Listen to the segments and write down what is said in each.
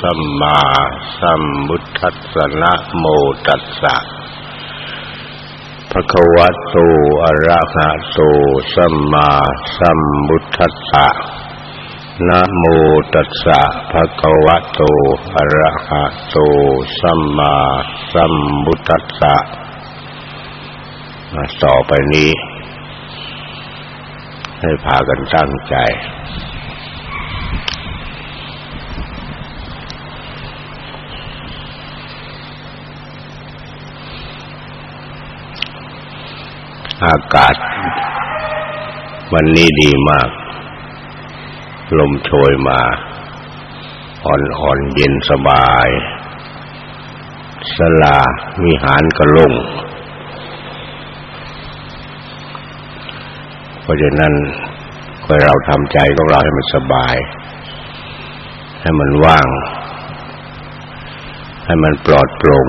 สัมมาสัมพุทธัสสะนะโมตัสสะภะคะวะโตอะระหะโตสัมมาสัมพุทธัสสะนะโมตัสสะภะคะวะโตอะระหะโตสัมมาสัมพุทธัสสะต่อไปนี้ ให้พากันตั้งใจ อากาศ วันนี้ดีมาก ลมโชยมา อ่อนๆเย็นสบายสลาวิหารกระลงเพราะฉะนั้นก็เราทำใจของเราให้มันสบาย ให้มันว่าง ให้มันปลอดโปร่ง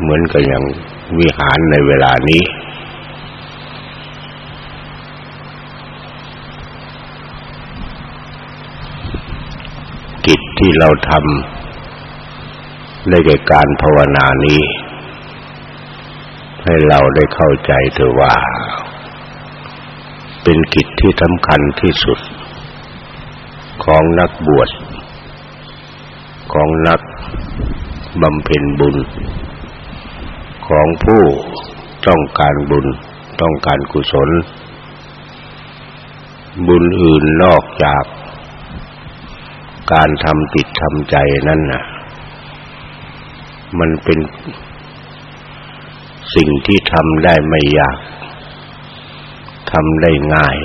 เหมือนกับอย่างวิหารในเวลานี้กิจที่ เราทำได้แก่การภาวนานี้ ให้เราได้เข้าใจเถอะว่า เป็นกิจที่สำคัญที่สุด ของนักบวช ของนักบำเพ็ญบุญ ของผู้ต้องการบุญต้องการกุศล บุญอื่นนอกจาก การทำจิตทำใจนั่นน่ะ มันเป็นสิ่งที่ทำได้ไม่ยากทำได้ง่าย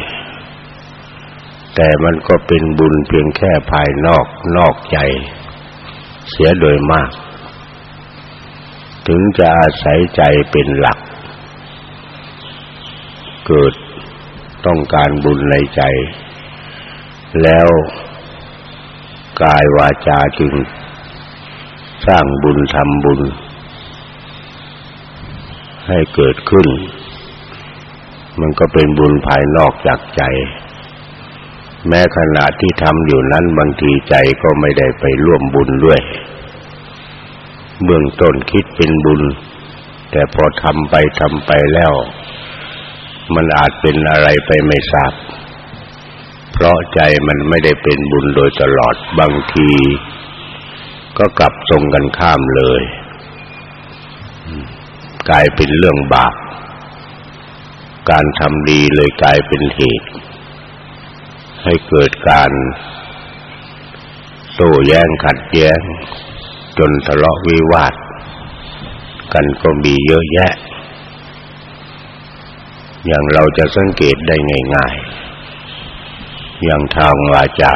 แต่มันก็เป็นบุญเพียงแค่ภายนอกนอกใจ เสียโดยมาก ถึงจะอาศัยใจเป็นหลัก เกิดต้องการบุญในใจ แล้ว กายวาจาจึงสร้างบุญทำบุญ ให้เกิดขึ้น มันก็เป็นบุญภายนอกจากใจ แม้ขณะที่ทำอยู่นั้นบางทีใจก็ไม่ได้ไปร่วมบุญด้วย เบื้องต้นคิดเป็นบุญ แต่พอทำไปทำไปแล้ว มันอาจเป็นอะไรไปไม่ทราบ เพราะใจมันไม่ได้เป็นบุญโดยตลอดบางที ก็กลับตรงกันข้ามเลย กลายเป็นเรื่องบาป การทำดีเลยกลายเป็นเหตุ ให้เกิดการโต้แย้งขัดแย้ง จนทะเลาะวิวาทกันก็มีเยอะแยะ อย่างเราจะสังเกตได้ง่าย ๆ อย่างทางวาจา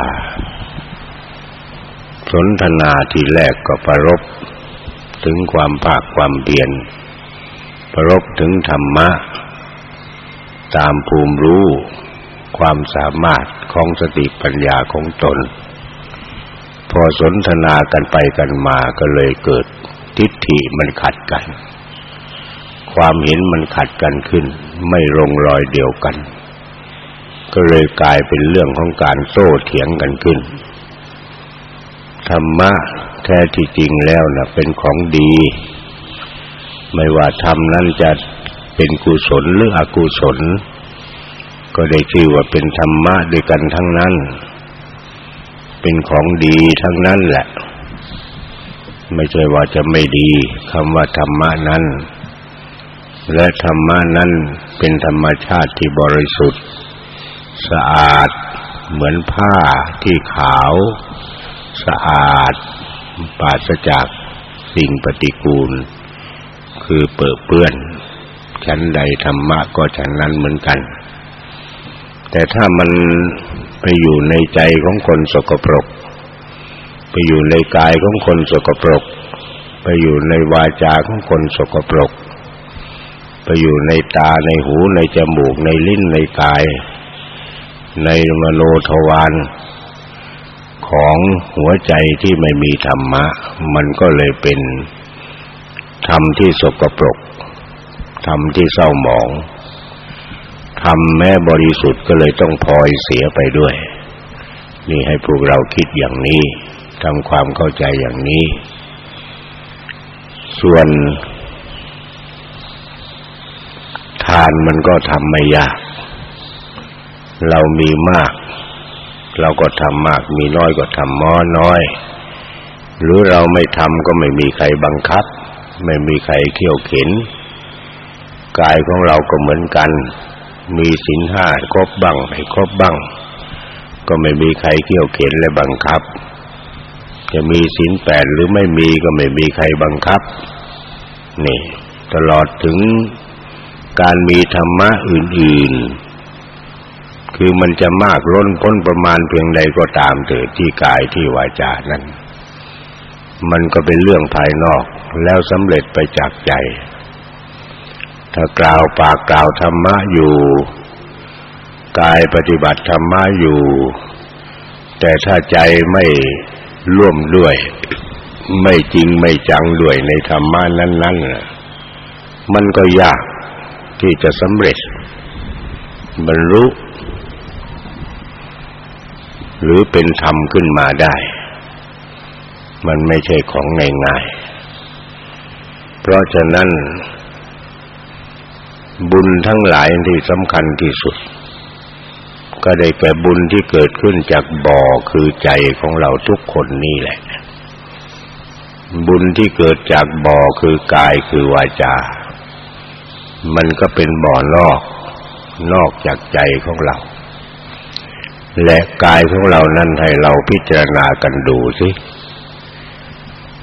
สนทนาทีแรกก็ประรบถึงความภาคความเพียรประรบถึงธรรมะ ตามภูมิรู้ ความสามารถของสติปัญญาของตน พอสนทนากันไปกันมาก็เลยเกิดทิฏฐิมันขัดกัน ความเห็นมันขัดกันขึ้น ไม่ลงรอยเดียวกัน ก็เลยกลายเป็นเรื่องของการโต้เถียงกันขึ้น ธรรมะแท้ที่จริงแล้วนะ่ะเป็นของดี ไม่ว่าธรรมนั้นจะเป็นกุศลหรืออกุศล ก็ได้ชื่อว่าเป็นธรรมะด้วยกันทั้งนั้น เป็นของดีทั้งนั้นแหละ ไม่ใช่ว่าจะไม่ดีคำว่าธรรมะนั้น และธรรมะนั้นเป็นธรรมชาติที่บริสุทธิ์ สะอาดเหมือนผ้าที่ขาว สะอาดปราศจากสิ่งปฏิกูล คือเปื้อเปื้อนชั้นใดธรรมะก็ชั้นนั้นเหมือนกัน แต่ถ้ามันไปอยู่ในใจของคนสกปรก ไปอยู่ในกายของคนสกปรก ไปอยู่ในวาจาของคนสกปรก ไปอยู่ในตาในหูในจมูกในลิ้นในกาย ในมโนทวารของหัวใจที่ไม่มีธรรมะ มันก็เลยเป็นธรรมที่สกปรกธรรมที่เศร้าหมองธรรมแม้บริสุทธิ์ก็เลยต้องพลอยเสียไปด้วย นี่ให้พวกเราคิดอย่างนี้ทำความเข้าใจอย่างนี้ ส่วน ทานมันก็ทำไม่ยาก เรามีมาก เราก็ทำมาก มีน้อยก็ทำม้อน้อย หรือเราไม่ทำก็ไม่มีใครบังคับ ไม่มีใครเขี่ยวเข็น กายของเราก็เหมือนกัน มีศีลห้าครบบ้างไม่ครบบ้าง ก็ไม่มีใครเขี่ยวเข็นและบังคับ จะมีศีลแปดหรือไม่มีก็ไม่มีใครบังคับ นี่ ตลอดถึงการมีธรรมะอื่น ๆ คือมันจะมากล้นพ้นประมาณเพียงใดก็ตามเถิดที่กายที่วาจานั้น มันก็เป็นเรื่องภายนอกแล้วสำเร็จไปจากใจ ถ้ากล่าวปากกล่าวธรรมะอยู่ กายปฏิบัติธรรมะอยู่ แต่ถ้าใจไม่ร่วมด้วย ไม่จริงไม่จังด้วยในธรรมะนั้นๆมันก็ยากที่จะสำเร็จ บรรลุ หรือเป็นธรรมขึ้นมาได้ มันไม่ใช่ของง่ายๆ เพราะฉะนั้น บุญทั้งหลายที่สำคัญที่สุด ก็ได้แก่บุญที่เกิดขึ้นจากบ่อคือใจของเราทุกคนนี่แหละ บุญที่เกิดจากบ่อคือกายคือวาจา มันก็เป็นบ่อนอก นอกจากใจของเรา และกายของเรานั้นให้เราพิจารณากันดูสิ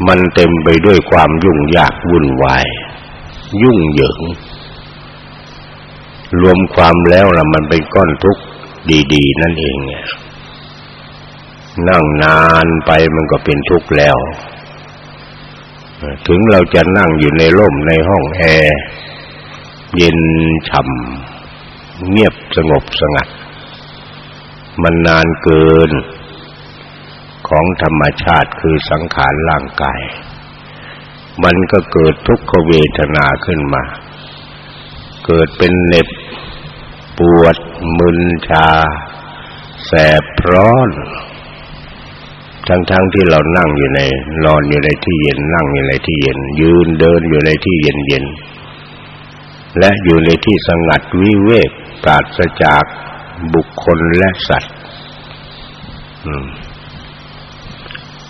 มันเต็มไปด้วยความยุ่งยากวุ่นวาย ยุ่งเหยิง รวมความแล้วล่ะมันเป็นก้อนทุกข์ดีๆ นั่นเองเนี่ยนั่งนานไปมันก็เป็นทุกข์แล้ว ถึงเราจะนั่งอยู่ในร่มในห้องแอร์ เย็นฉ่ำเงียบสงบสงัด มันนานเกิน ของธรรมชาติคือสังขารร่างกาย มันก็เกิดทุกขเวทนาขึ้นมา เกิดเป็นเหน็บ ปวด มึนชา แสบร้อน ทั้งๆทที่เรานั่งอยู่ในนอนอยู่ในที่เย็นนั่งอยู่ในที่เย็น ยืนเดินอยู่ในที่เย็นเย็นและอยู่ในที่สงัดวิเวกปราศจาก บุคคลและสัตว์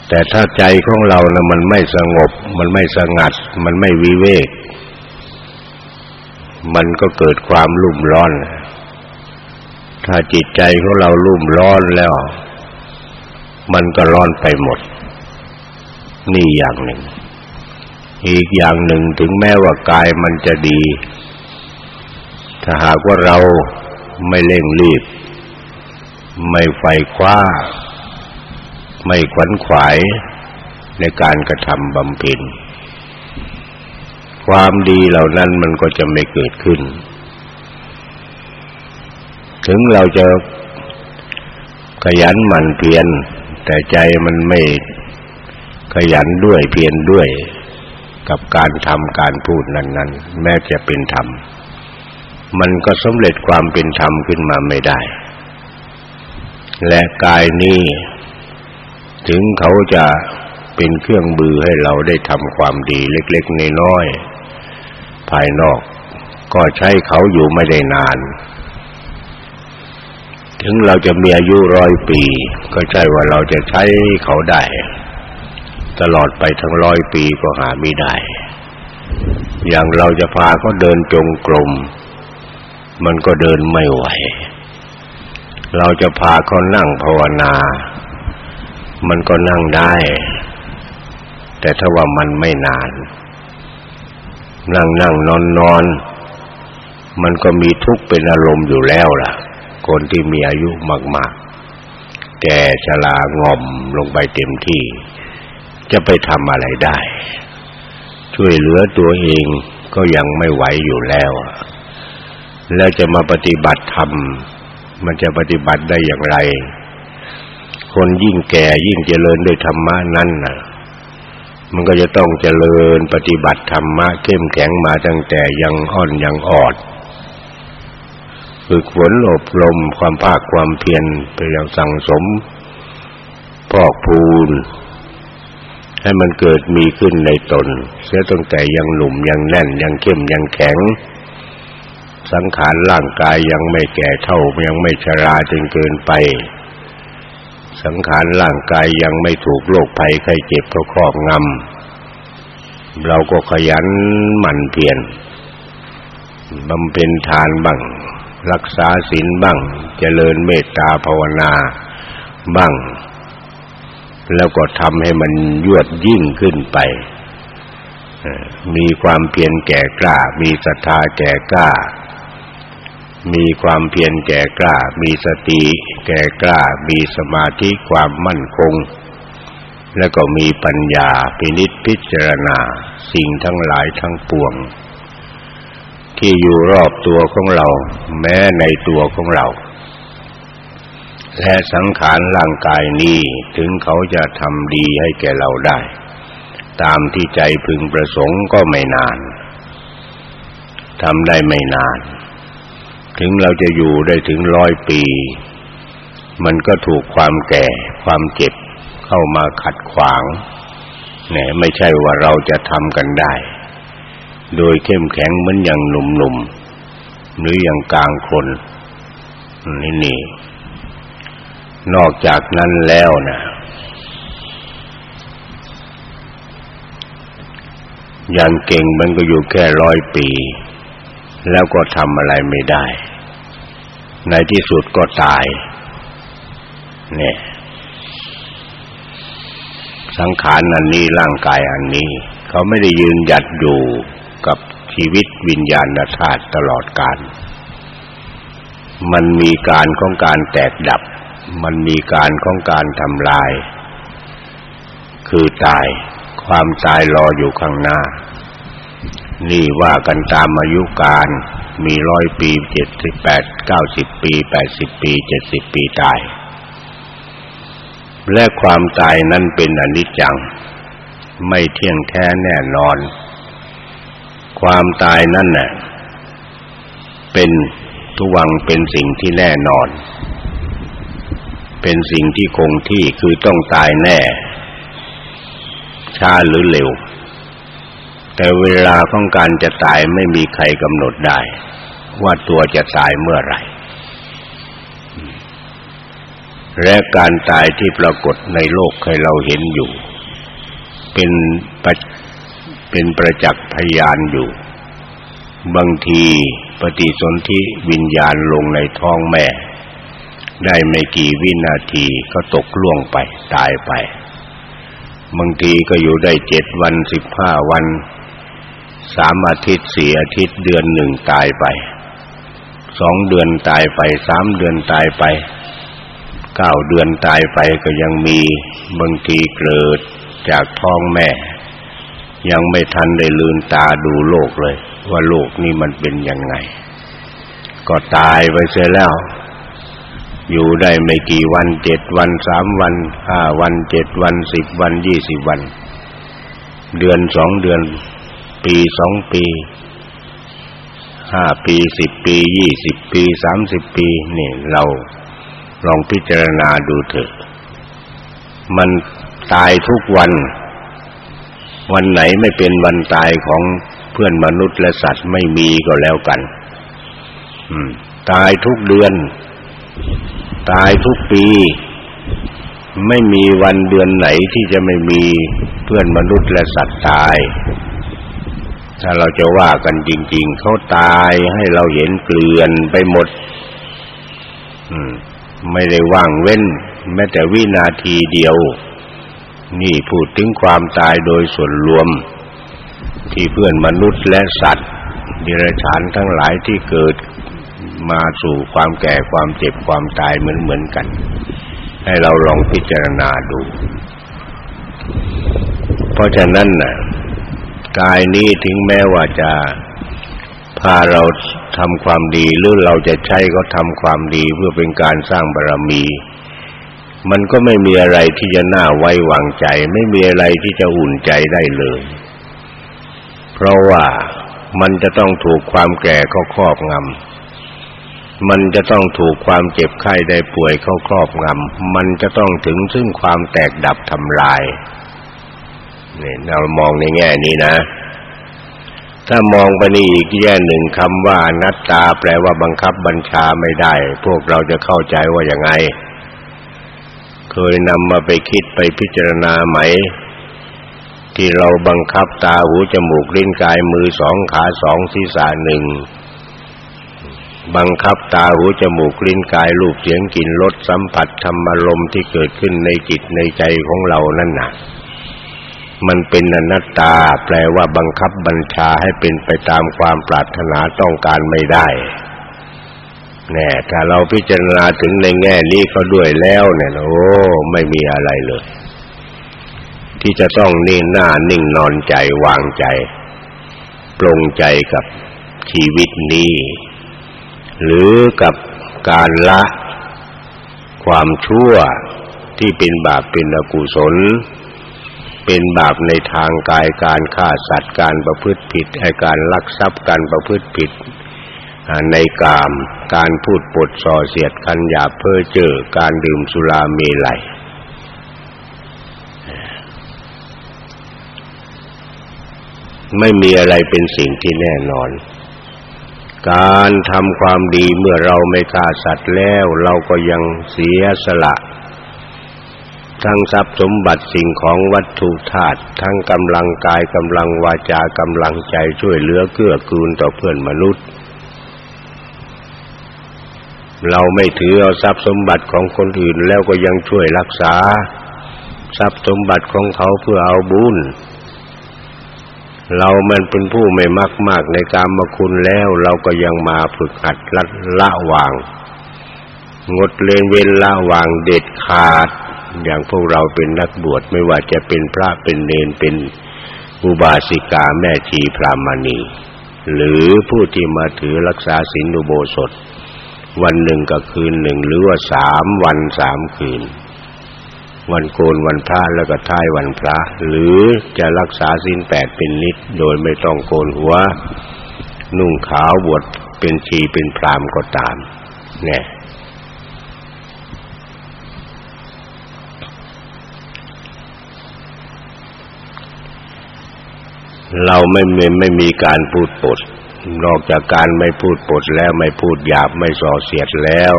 แต่ถ้าใจของเรานะมันไม่สงบ มันไม่สงัด มันไม่วิเวก มันก็เกิดความรุ่มร้อน ถ้าจิตใจของเรารุ่มร้อนแล้ว มันก็ร้อนไปหมด นี่อย่างหนึ่ง อีกอย่างหนึ่งถึงแม้ว่ากายมันจะดี ถ้าหากว่าเรา ไม่เร่งรีบ ไม่ไฟคว้า ไม่ขวัญขวายในการกระทำบำเพ็ญความดีเหล่านั้นมันก็จะไม่เกิดขึ้น ถึงเราจะขยันหมั่นเพียรแต่ใจมันไม่ขยันด้วยเพียรด้วยกับการทำการพูดนั้น ๆ แม้จะเป็นธรรม มันก็สำเร็จความเป็นธรรมขึ้นมาไม่ได้ และกายนี้ ถึงเขาจะเป็นเครื่องบือให้เราได้ทำความดีเล็กๆน้อยๆภายนอก ก็ใช้เขาอยู่ไม่ได้นาน ถึงเราจะมีอายุร้อยปี ก็ใช่ว่าเราจะใช้เขาได้ ตลอดไปทั้งร้อยปีก็หาไม่ได้ อย่างเราจะพาเขาเดินจงกรม มันก็เดินไม่ไหว เราจะพาเขานั่งภาวนา มันก็นั่งได้ แต่ถ้าว่ามันไม่นาน นั่งนั่งนอนนอนมันก็มีทุกข์เป็นอารมณ์อยู่แล้วล่ะ คนที่มีอายุมาก ๆ แก่ชรางอมลงไปเต็มที่ จะไปทำอะไรได้ ช่วยเหลือตัวเองก็ยังไม่ไหวอยู่แล้ว แล้วจะมาปฏิบัติธรรม มันจะปฏิบัติได้อย่างไร คนยิ่งแก่ยิ่งเจริญด้วยธรรมะนั้นน่ะ มันก็จะต้องเจริญปฏิบัติธรรมะเข้มแข็งมาตั้งแต่ยังอ่อนยังออด ฝึกฝนอบรมความภาคความเพียรไปอย่างสั่งสม พอกพูน ให้มันเกิดมีขึ้นในตน เสียตั้งแต่ยังหนุ่มยังแน่นยังเข้มยังแข็ง สังขารร่างกายยังไม่แก่เท่ายังไม่ชราจนเกินไป สังขารร่างกายยังไม่ถูกโรคภัยไข้เจ็บเขาครอบงำเราก็ขยันหมั่นเพียรบำเพ็ญทานบ้าง รักษาศีลบ้าง เจริญเมตตาภาวนาบ้าง แล้วก็ทำให้มันยวดยิ่งขึ้นไป มีความเพียรแก่กล้า มีศรัทธาแก่กล้า มีความเพียรแก่กล้า มีสติแก่กล้า มีสมาธิความมั่นคง แล้วก็มีปัญญาพินิจพิจารณาสิ่งทั้งหลายทั้งปวง ที่อยู่รอบตัวของเรา แม้ในตัวของเรา และสังขารร่างกายนี้ถึงเขาจะทำดีให้แก่เราได้ ตามที่ใจพึงประสงค์ก็ไม่นานทำได้ไม่นาน ถึงเราจะอยู่ได้ถึงร้อยปี มันก็ถูกความแก่ ความเจ็บเข้ามาขัดขวางเนี่ยไม่ใช่ว่าเราจะทำกันได้ โดยเข้มแข็งเหมือนอย่างหนุ่มๆ หรืออย่างกลางคนนี่นี่ นอกจากนั้นแล้วนะอย่างเก่งมันก็อยู่แค่ร้อยปี แล้วก็ทำอะไรไม่ได้ ในที่สุดก็ตาย เนี่ย สังขารอันนี้ร่างกายอันนี้ เขาไม่ได้ยืนหยัดอยู่กับชีวิตวิญญาณธาตุตลอดกาลมันมีการของการแตกดับ มันมีการของการทำลาย คือตาย ความตายรออยู่ข้างหน้า นี่ว่ากันตามอายุการ มีร้อยปีเจ็ดสิบแปดเก้าสิบปีแปดสิบปีเจ็ดสิบปีตาย และความตายนั้นเป็นอนิจจัง ไม่เที่ยงแท้แน่นอน ความตายนั่นน่ะเป็นทุวังเป็นสิ่งที่แน่นอน เป็นสิ่งที่คงที่คือต้องตายแน่ ช้าหรือเร็ว แต่เวลาของการจะตายไม่มีใครกำหนดได้ ว่าตัวจะตายเมื่อไหร่ และการตายที่ปรากฏในโลกให้เราเห็นอยู่ เป็นเป็นประจักษ์พยานอยู่ บางทีปฏิสนธิวิญญาณลงในท้องแม่ ได้ไม่กี่วินาทีก็ตกล่วงไปตายไปบางทีก็อยู่ได้เจ็ดวันสิบห้าวัน สามอาทิตย์สี่อาทิตย์เดือนหนึ่งตายไปสองเดือนตายไปสามเดือนตายไปเก้าเดือนตายไปก็ยังมีบางทีเกิดจากท้องแม่ ยังไม่ทันได้ลืมตาดูโลกเลย ว่าโลกนี้มันเป็นยังไง ก็ตายไปเสียแล้ว อยู่ได้ไม่กี่วันเจ็ดวันสามวันห้าวันเจ็ดวันสิบวันยี่สิบวัน เดือนสองเดือน ปีสองปีห้าปีสิบปียี่สิบปีสามสิบปีนี่เราลองพิจารณาดูเถอะ มันตายทุกวัน วันไหนไม่เป็นวันตายของเพื่อนมนุษย์และสัตว์ไม่มีก็แล้วกันตายทุกเดือน ตายทุกปี ไม่มีวันเดือนไหนที่จะไม่มีเพื่อนมนุษย์และสัตว์ตาย ถ้าเราจะว่ากันจริง ๆ เขาตายให้เราเห็นเกลื่อนไปหมดไม่ได้ว่างเว้น แม้แต่วินาทีเดียว นี่พูดถึงความตายโดยส่วนรวม ที่เพื่อนมนุษย์และสัตว์ดิเรกชันทั้งหลายที่เกิดมาสู่ความแก่ความเจ็บความตายเหมือนเหมือนกัน ให้เราลองพิจารณาดู เพราะฉะนั้นน่ะ กายนี้ถึงแม้ว่าจะพาเราทำความดีหรือเราจะใช้ก็ทำความดีเพื่อเป็นการสร้างบารมี มันก็ไม่มีอะไรที่จะน่าไว้วางใจ ไม่มีอะไรที่จะอุ่นใจได้เลย เพราะว่ามันจะต้องถูกความแก่เข้าครอบงำมันจะต้องถูกความเจ็บไข้ได้ป่วยเข้าครอบงำมันจะต้องถึงซึ่งความแตกดับทำลาย เนี่ยเรามองในแง่นี้นะ ถ้ามองไปนี่อีกแง่หนึ่งคำว่านัตตาแปลว่าบังคับบัญชาไม่ได้ พวกเราจะเข้าใจว่าย่างไง เคยนำมาไปคิดไปพิจารณาไหม ที่เราบังคับตาหูจมูกลิ้นกายมือสองขาสองศีรษะหนึ่งบังคับตาหูจมูกลิ้นกายรูปเสียงกลิ่นรสสัมผัสธรรมารมณ์ที่เกิดขึ้นในจิตในใจของเรานั่นน่ะ มันเป็นอนัตตา แปลว่าบังคับบัญชาให้เป็นไปตามความปรารถนาต้องการไม่ได้แน่ถ้าเราพิจารณาถึงในแง่นี้ก็ด้วยแล้วเนี่ยโอ้ไม่มีอะไรเลย ที่จะต้องนิ่งหน้านิ่งนอนใจวางใจปรงใจกับชีวิตนี้ หรือกับการละความชั่วที่เป็นบาปเป็นอกุศล เป็นบาปในทางกายการฆ่าสัตว์การประพฤติผิดให้การลักทรัพย์การประพฤติผิดในกาม การพูดปดส่อเสียดคันหยาเพ้อเจ้อการดื่มสุราเมลัยไม่มีอะไรเป็นสิ่งที่แน่นอน การทำความดีเมื่อเราไม่ฆ่าสัตว์แล้ว เราก็ยังเสียสละ ทั้งทรัพย์สมบัติสิ่งของวัตถุธาตุทั้งกำลังกายกำลังวาจากำลังใจช่วยเหลือเกื้อกูลต่อเพื่อนมนุษย์ เราไม่ถือเอาทรัพย์สมบัติของคนอื่นแล้วก็ยังช่วยรักษา ทรัพย์สมบัติของเขาเพื่อเอาบุญเรามันเป็นผู้ไม่มักมากในการมาคุณแล้ว เราก็ยังมาฝึกหัดละละวาง งดเลนเว้นละวางเด็ดขาด อย่างพวกเราเป็นนักบวชไม่ว่าจะเป็นพระเป็นเนนเป็นอุบาสิกาแม่ชีพรามณี หรือผู้ที่มาถือรักษาศีลอุโบสถ วันหนึ่งกับคืนหนึ่งหรือว่าสามวันสามคืน วันโกนวันพระแล้วก็ท้ายวันพระ หรือจะรักษาศีลแปดเป็นนิดโดยไม่ต้องโกนหัว นุ่งขาวบวชเป็นชีเป็นพรามก็ตามเนี่ย เราไม่ไม่ไม่มีการพูดปด นอกจากการไม่พูดปดแล้วไม่พูดหยาบไม่ส่อเสียดแล้ว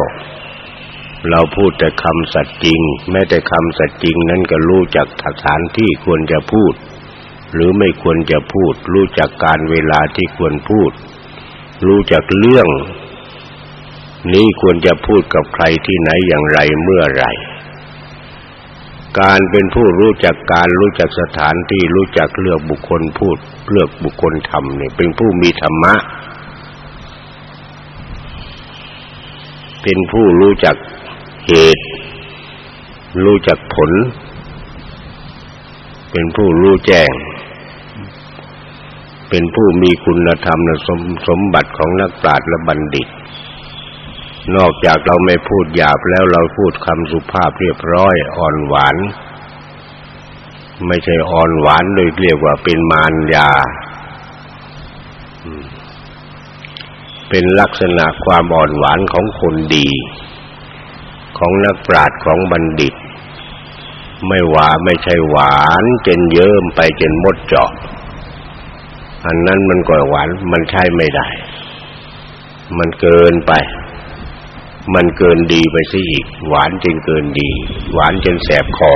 เราพูดแต่คำสัตย์จริง แม้แต่คำสัตย์จริงนั้นก็รู้จักสถานที่ควรจะพูด หรือไม่ควรจะพูด รู้จักการเวลาที่ควรพูด รู้จักเรื่อง นี้ควรจะพูดกับใครที่ไหนอย่างไรเมื่อไร การเป็นผู้รู้จักการรู้จักสถานที่รู้จักเลือกบุคคลพูดเลือกบุคคลทำเนี่ยเป็นผู้มีธรรมะ เป็นผู้รู้จักเหตุ รู้จักผล เป็นผู้รู้แจ้ง เป็นผู้มีคุณธรรมสมสมบัติของนักปราชญ์และบัณฑิต นอกจากเราไม่พูดหยาบแล้วเราพูดคำสุภาพเรียบร้อยอ่อนหวาน ไม่ใช่อ่อนหวานโดยเรียกว่าเป็นมารยา เป็นลักษณะความอ่อนหวานของคนดี ของนักปราชญ์ของบัณฑิต ไม่หวานไม่ใช่หวานจนเยิ้มไปจนมดเจาะ อันนั้นมันก็หวานมันใช่ไม่ได้ มันเกินไป มันเกินดีไปซะอีก หวานจนเกินดี หวานจนแสบคอ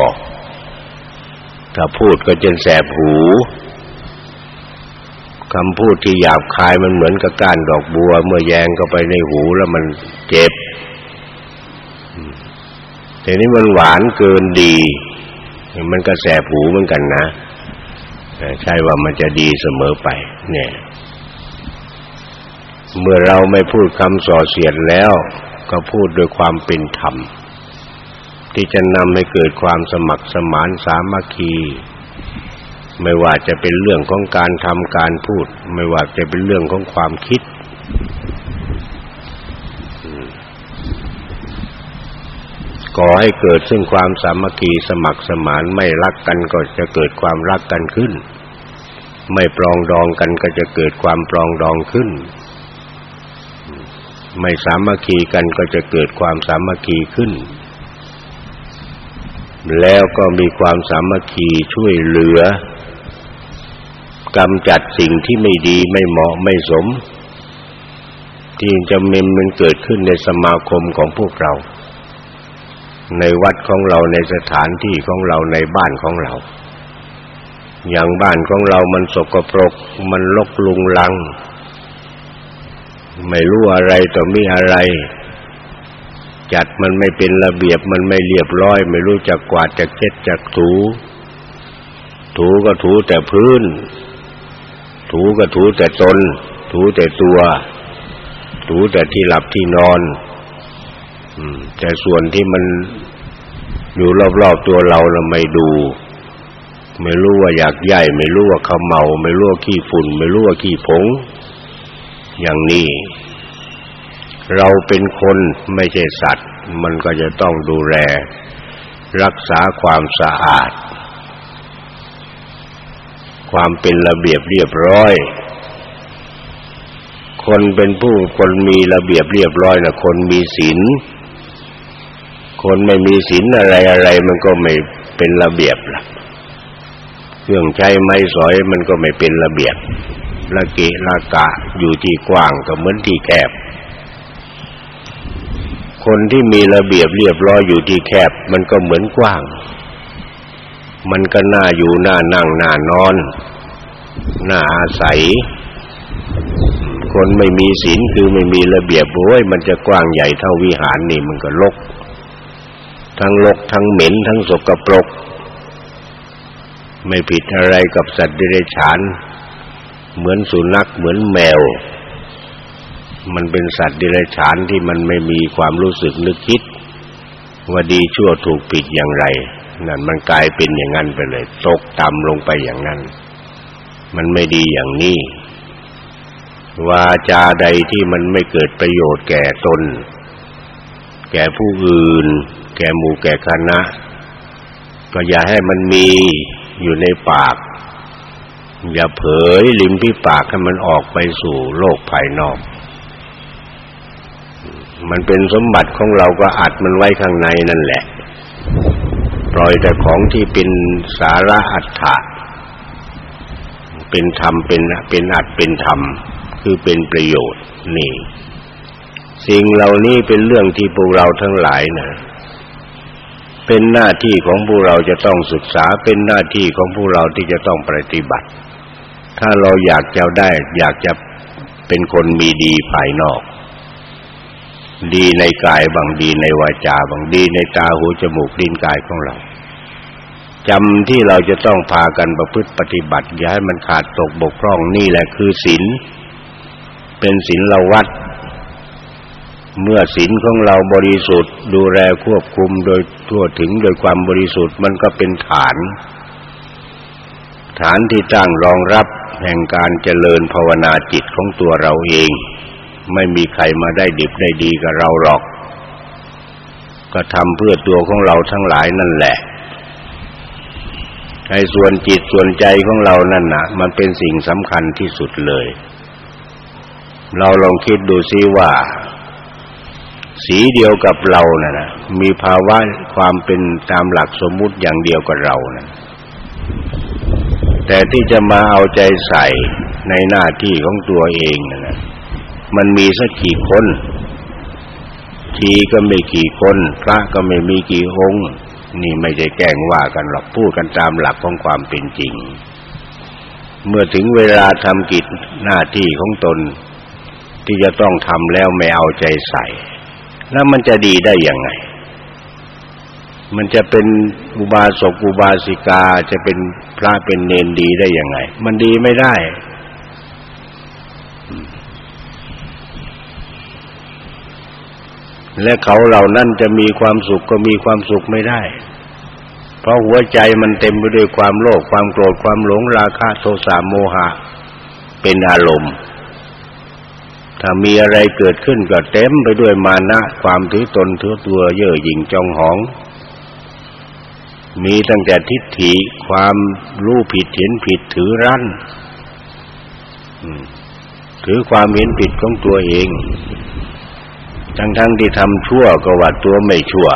ถ้าพูดก็จนแสบหูคำพูดที่หยาบคายมันเหมือนกับก้านดอกบัว เมื่อแยงเข้าไปในหูแล้วมันเจ็บแต่นี้มันหวานเกินดี มันก็แสบหูเหมือนกันนะใช่ว่ามันจะดีเสมอไป เนี่ย เมื่อเราไม่พูดคำส่อเสียดแล้ว ก็พูดด้วยความเป็นธรรม ที่จะนำให้เกิดความสมัครสมานสามัคคี ไม่ว่าจะเป็นเรื่องของการทำการพูด ไม่ว่าจะเป็นเรื่องของความคิด ก่อให้เกิดซึ่งความสามัคคีสมัครสมานไม่รักกันก็จะเกิดความรักกันขึ้น ไม่ปรองดองกันก็จะเกิดความปรองดองขึ้น ไม่สามัคคีกันก็จะเกิดความสามัคคีขึ้น แล้วก็มีความสามัคคีช่วยเหลือกำจัดสิ่งที่ไม่ดีไม่เหมาะไม่สม ที่จะมีมันเกิดขึ้นในสมาคมของพวกเรา ในวัดของเราในสถานที่ของเราในบ้านของเรา อย่างบ้านของเรามันสกปรก มันลกลุงลัง ไม่รู้อะไรต่อมีอะไร จัดมันไม่เป็นระเบียบมันไม่เรียบร้อย ไม่รู้จักกวาดจักเช็ดจักถู ถูก็ถูแต่พื้น ถูก็ถูแต่ตน ถูแต่ตัว ถูแต่ที่หลับที่นอนแต่ส่วนที่มันอยู่รอบๆตัวเราเราไม่ดู ไม่รู้ว่าอยากใหญ่ ไม่รู้ว่าเขาเมา ไม่รู้ว่าขี้ฝุ่น ไม่รู้ว่าขี้ผง อย่างนี้ เราเป็นคนไม่ใช่สัตว์ มันก็จะต้องดูแล รักษาความสะอาด ความเป็นระเบียบเรียบร้อย คนเป็นผู้คนมีระเบียบเรียบร้อยนะคนมีศีลคนไม่มีศีลอะไรอะไรมันก็ไม่เป็นระเบียบล่ะเครื่องใช้ไม้สอยมันก็ไม่เป็นระเบียบ ละเกะละกะอยู่ที่กว้างก็เหมือนที่แคบ คนที่มีระเบียบเรียบร้อยอยู่ที่แคบ มันก็เหมือนกว้าง มันก็น่าอยู่น่านั่งน่านอน น่าอาศัย คนไม่มีศีลคือไม่มีระเบียบโอ้ยมันจะกว้างใหญ่เท่าวิหารนี่มันก็ลกทั้งลกทั้งเหม็นทั้งสกปรก ไม่ผิดอะไรกับสัตว์เดรัจฉาน เหมือนสุนัขเหมือนแมว มันเป็นสัตว์เดรัจฉานที่มันไม่มีความรู้สึกนึกคิด ว่าดีชั่วถูกผิดอย่างไรนั่นมันกลายเป็นอย่างนั้นไปเลยตกต่ำลงไปอย่างนั้น มันไม่ดีอย่างนี้วาจาใดที่มันไม่เกิดประโยชน์แก่ตน แก่ผู้อื่น แก่หมู่แก่คณะ ก็อย่าให้มันมีอยู่ในปาก อย่าเผยลิ้มที่ปากให้มันออกไปสู่โลกภายนอก มันเป็นสมบัติของเราก็อัดมันไว้ข้างในนั่นแหละล่อยแต่ของที่เป็นสาระอัตถะเป็นธรรมเป็นเป็นอัตเป็นธรรม คือเป็นประโยชน์นี่ สิ่งเหล่านี้เป็นเรื่องที่พวกเราทั้งหลายนะเป็นหน้าที่ของพวกเราจะต้องศึกษาเป็นหน้าที่ของพวกเราที่จะต้องปฏิบัติ ถ้าเราอยากจะได้ อยากจะเป็นคนมีดีภายนอก ดีในกายบางดีในวาจาบางดีในตาหูจมูกลิ้นกายของเราจำที่เราจะต้องพากันประพฤติปฏิบัติ อย่าให้มันขาดตกบกพร่องนี่แหละคือศีลเป็นศีลเราวัด เมื่อศีลของเราบริสุทธิ์ ดูแลควบคุมโดยทั่วถึงโดยความบริสุทธิ์มันก็เป็นฐาน ฐานที่ตั้งรองรับแห่งการเจริญภาวนาจิตของตัวเราเอง ไม่มีใครมาได้ดิบได้ดีกับเราหรอก ก็ทำเพื่อตัวของเราทั้งหลายนั่นแหละในส่วนจิตส่วนใจของเรานั่นนะมันเป็นสิ่งสำคัญที่สุดเลย เราลองคิดดูซิว่า สีเดียวกับเรานะ่ะนะมีภาวะความเป็นตามหลักสมมุติอย่างเดียวกับเรานะ แต่ที่จะมาเอาใจใส่ในหน้าที่ของตัวเองนะมันมีสักกี่คน ทีก็ไม่กี่คน พระก็ไม่มีกี่องค์ นี่ไม่ใช่แกล้งว่ากันหรอกพูดกันตามหลักของความเป็นจริง เมื่อถึงเวลาทำกิจหน้าที่ของตน ที่จะต้องทำแล้วไม่เอาใจใส่ แล้วมันจะดีได้ยังไง มันจะเป็นอุบาสกอุบาสิกาจะเป็นพระเป็นเนนดีได้ยังไง มันดีไม่ได้ และเขาเหล่านั้นจะมีความสุขก็มีความสุขไม่ได้ เพราะหัวใจมันเต็มไปด้วยความโลภความโกรธความหลงราคะโทสะโมหะ เป็นอารมณ์ถ้ามีอะไรเกิดขึ้นก็เต็มไปด้วยมานะ ความถือตนถือตัวเย่อหยิ่งจองหอง มีตั้งแต่ทิฏฐิความรู้ผิดเห็นผิดถือรั้นถือความเห็นผิดของตัวเอง ทั้งๆทที่ทำชั่วก็ว่าตัวไม่ชั่ว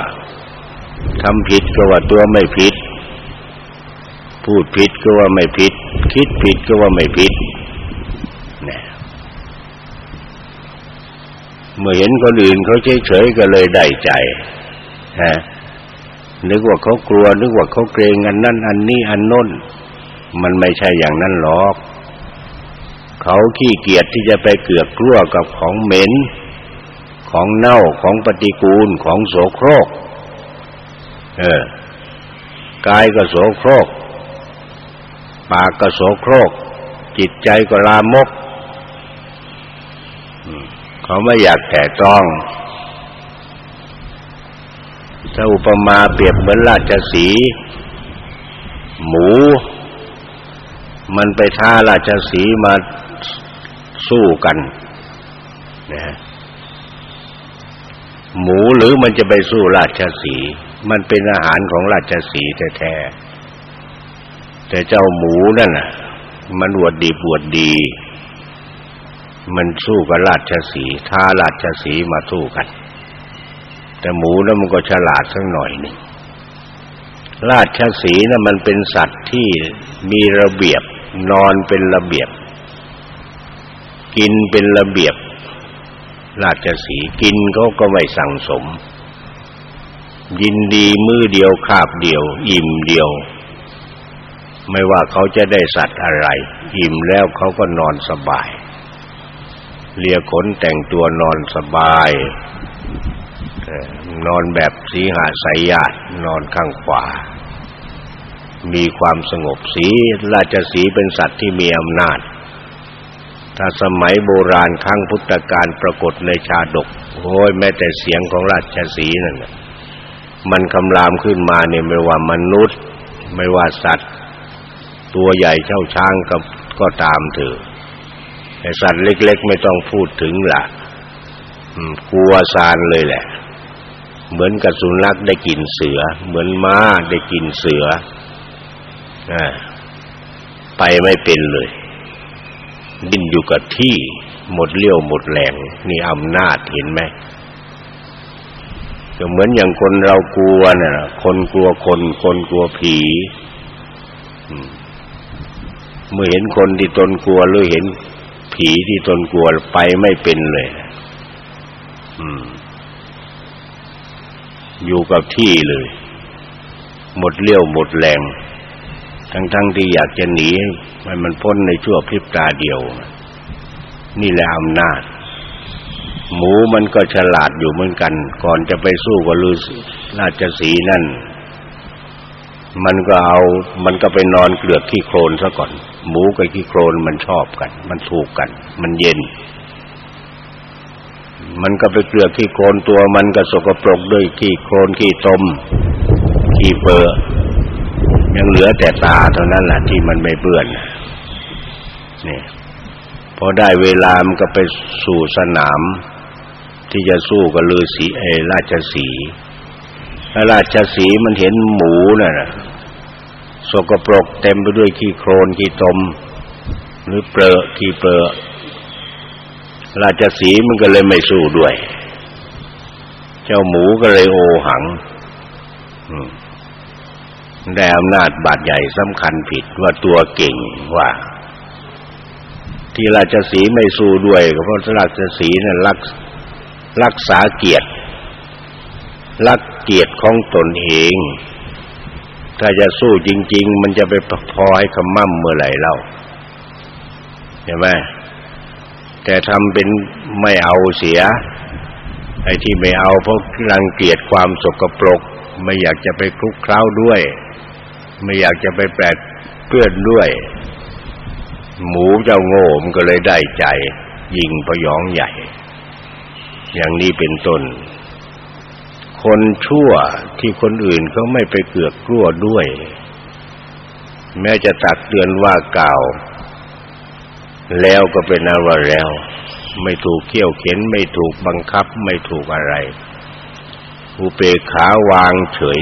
ทำผิดก็ว่าตัวไม่ผิด พูดผิดก็ว่าไม่ผิด คิดผิดก็ว่าไม่ผิดเนี่ยเมื่อเห็นคนอื่นเขาเฉยๆก็เลยได้ใจฮะ นึกว่าเขากลัว นึกว่าเขาเกรงอันนั้นอันนี้อันน้น มันไม่ใช่อย่างนั้นหรอก เขาขี้เกียจที่จะไปเกือกกลัวกับของเหม็น ของเน่าของปฏิกูลของโสโครก เออกายก็โสโครก ปากก็โสโครก จิตใจก็ลามก เขาไม่อยากแก่ต้อง ถ้าอุปมาเปรียบเหมือนราชสีหมู มันไปท้าราชสีมาสู้กันนะหมูหรือมันจะไปสู้ราชสี มันเป็นอาหารของราชสีแท้ๆแต่เจ้าหมูนั่นน่ะ มันอวดดีปวดดี มันสู้กับราชสีท้าราชสีมาสู้กัน แต่หมูนั้นมันก็ฉลาดสักหน่อยหนึ่งราชสีน่ะมันเป็นสัตว์ที่มีระเบียบ นอนเป็นระเบียบ กินเป็นระเบียบ ราชสีกินเขาก็ไม่สั่งสม ยินดีมือเดียวคาบเดียว อิ่มเดียว ไม่ว่าเขาจะได้สัตว์อะไร อิ่มแล้วเขาก็นอนสบายเลียขนแต่งตัวนอนสบาย นอนแบบสีหาสายญาตินอนข้างขวา มีความสงบสีราชสีเป็นสัตว์ที่มีอำนาจ ถ้าสมัยโบราณครั้งพุทธกาลปรากฏในชาดกโอ้ยแม้แต่เสียงของราชสีนั่นมันคำรามขึ้นมาเนี่ยไม่ว่ามนุษย์ ไม่ว่าสัตว์ ตัวใหญ่เช่าช้างก็ก็ตามเถอะแต่สัตว์เล็ก ๆ ไม่ต้องพูดถึงละกลัวซานเลยแหละ เหมือนกับสุนัขได้กินเสือ เหมือนม้าได้กินเสืออไปไม่เป็นเลย ดิ้นอยู่กับที่หมดเลี้ยวหมดแรงนี่อำนาจเห็นไหมก็เหมือนอย่างคนเรากลัวน่ะคนกลัวคน คนกลัวผีเมื่อเห็นคนที่ตนกลัวหรือเห็นผีที่ตนกลัวไปไม่เป็นเลยอืม อยู่กับที่เลย หมดเลี้ยวหมดแรง ทั้งๆทที่อยากจะหนีให้มันพ้นในชั่วพริบตาเดียว นี่แหละอำนาจ หมูมันก็ฉลาดอยู่เหมือนกัน ก่อนจะไปสู้กับฤาษีราชสีนั่น มันก็เอา มันก็ไปนอนเกลือกขี้โคลนซะก่อน หมูกับขี้โคลนมันชอบกัน มันถูกกัน มันเย็น มันก็ไปเกลือขี้โคลนตัวมันก็สกปรกด้วยขี้โคลนขี้ตมขี้เปื้อยังเหลือแต่ตาเท่านั้นแหละที่มันไม่เปื้อนนี่พอได้เวลามันก็ไปสู่สนาม ที่จะสู้กับฤาษีเอราชสีราชสีมันเห็นหมูน่ะสกปรกเต็มไปด้วยขี้โคลนขี้ตม หรือเปรอะขี้เปรอะ ราชสีมันก็เลยไม่สู้ด้วย เจ้าหมูก็เลยโอหังได้อำนาจบาดใหญ่สำคัญผิดว่าตัวเก่งว่า ที่ราชสีไม่สู้ด้วยก็เพราะราชสีนั้นรักรักษาเกียรติรักเกียรติของตนเอง ถ้าจะสู้จริง ๆ มันจะไปพอให้คำมั่มเมื่อไหร่เล่าเห็นไหม แต่ทำเป็นไม่เอาเสีย ไอ้ที่ไม่เอาเพราะรังเกียจความสกปรก ไม่อยากจะไปคลุกเคล้าด้วย ไม่อยากจะไปแปดเปื้อนด้วย หมูเจ้าโง่มันก็เลยได้ใจ ยิงพยองใหญ่ อย่างนี้เป็นต้น คนชั่วที่คนอื่นเขาไม่ไปเกือกกลัวด้วย แม้จะตักเตือนว่ากล่าว แล้วก็เป็นอว่าแล้ว ไม่ถูกเขี่ยวเข็นไม่ถูกบังคับไม่ถูกอะไร อุเปกขาวางเฉย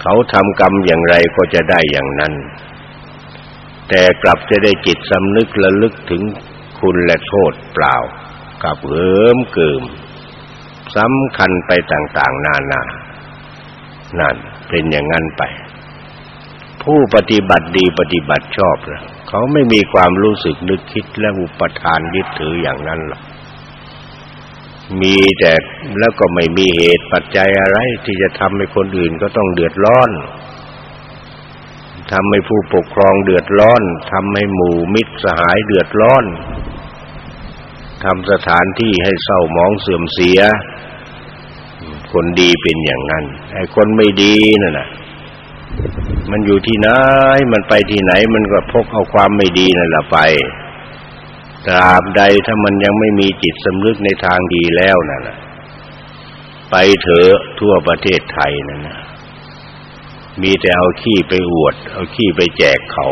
เขาทำกรรมอย่างไรก็จะได้อย่างนั้น แต่กลับจะได้จิตสำนึกระลึกถึงคุณและโทษเปล่ากับเหิมเกิมสำคัญไปต่างๆ นานา นั่นเป็นอย่างนั้นไป ผู้ปฏิบัติดีปฏิบัติชอบนะ เขาไม่มีความรู้สึกนึกคิดและอุปทานยึดถืออย่างนั้นหรอกมีแต่แล้วก็ไม่มีเหตุปัจจัยอะไร ที่จะทำให้คนอื่นก็ต้องเดือดร้อนทำให้ผู้ปกครองเดือดร้อนทำให้หมู่มิตรสหายเดือดร้อนทำสถานที่ให้เศร้าหมองเสื่อมเสีย คนดีเป็นอย่างนั้นไอ้คนไม่ดีนั่นน่ะ มันอยู่ที่ไหน มันไปที่ไหน มันก็พกเอาความไม่ดีนั่นแหละไป ตราบใดถ้ามันยังไม่มีจิตสำนึกในทางดีแล้วนั่นแหละไปเถอะทั่วประเทศไทยนั่นนะมีแต่เอาขี้ไปอวด เอาขี้ไปแจกเขา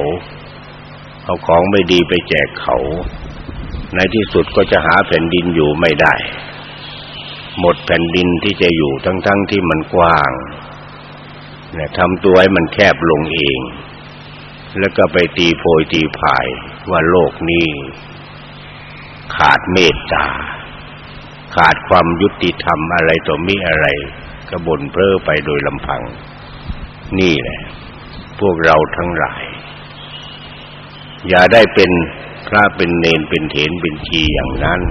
เอาของไม่ดีไปแจกเขา ในที่สุดก็จะหาแผ่นดินอยู่ไม่ได้ หมดแผ่นดินที่จะอยู่ทั้งๆทที่มันกว้าง นี่ยทำตัวให้มันแคบลงเอง แล้วก็ไปตีโพยตีพายว่าโลกนี้ ขาดเมตตา ขาดความยุติธรรมอะไรต่อมีอะไรก็บ่นเพ้อไปโดยลำพัง นี่แหละ พวกเราทั้งหลาย อย่าได้เป็นพระเป็นเนนเป็นเถนเป็นชีอย่างนั้น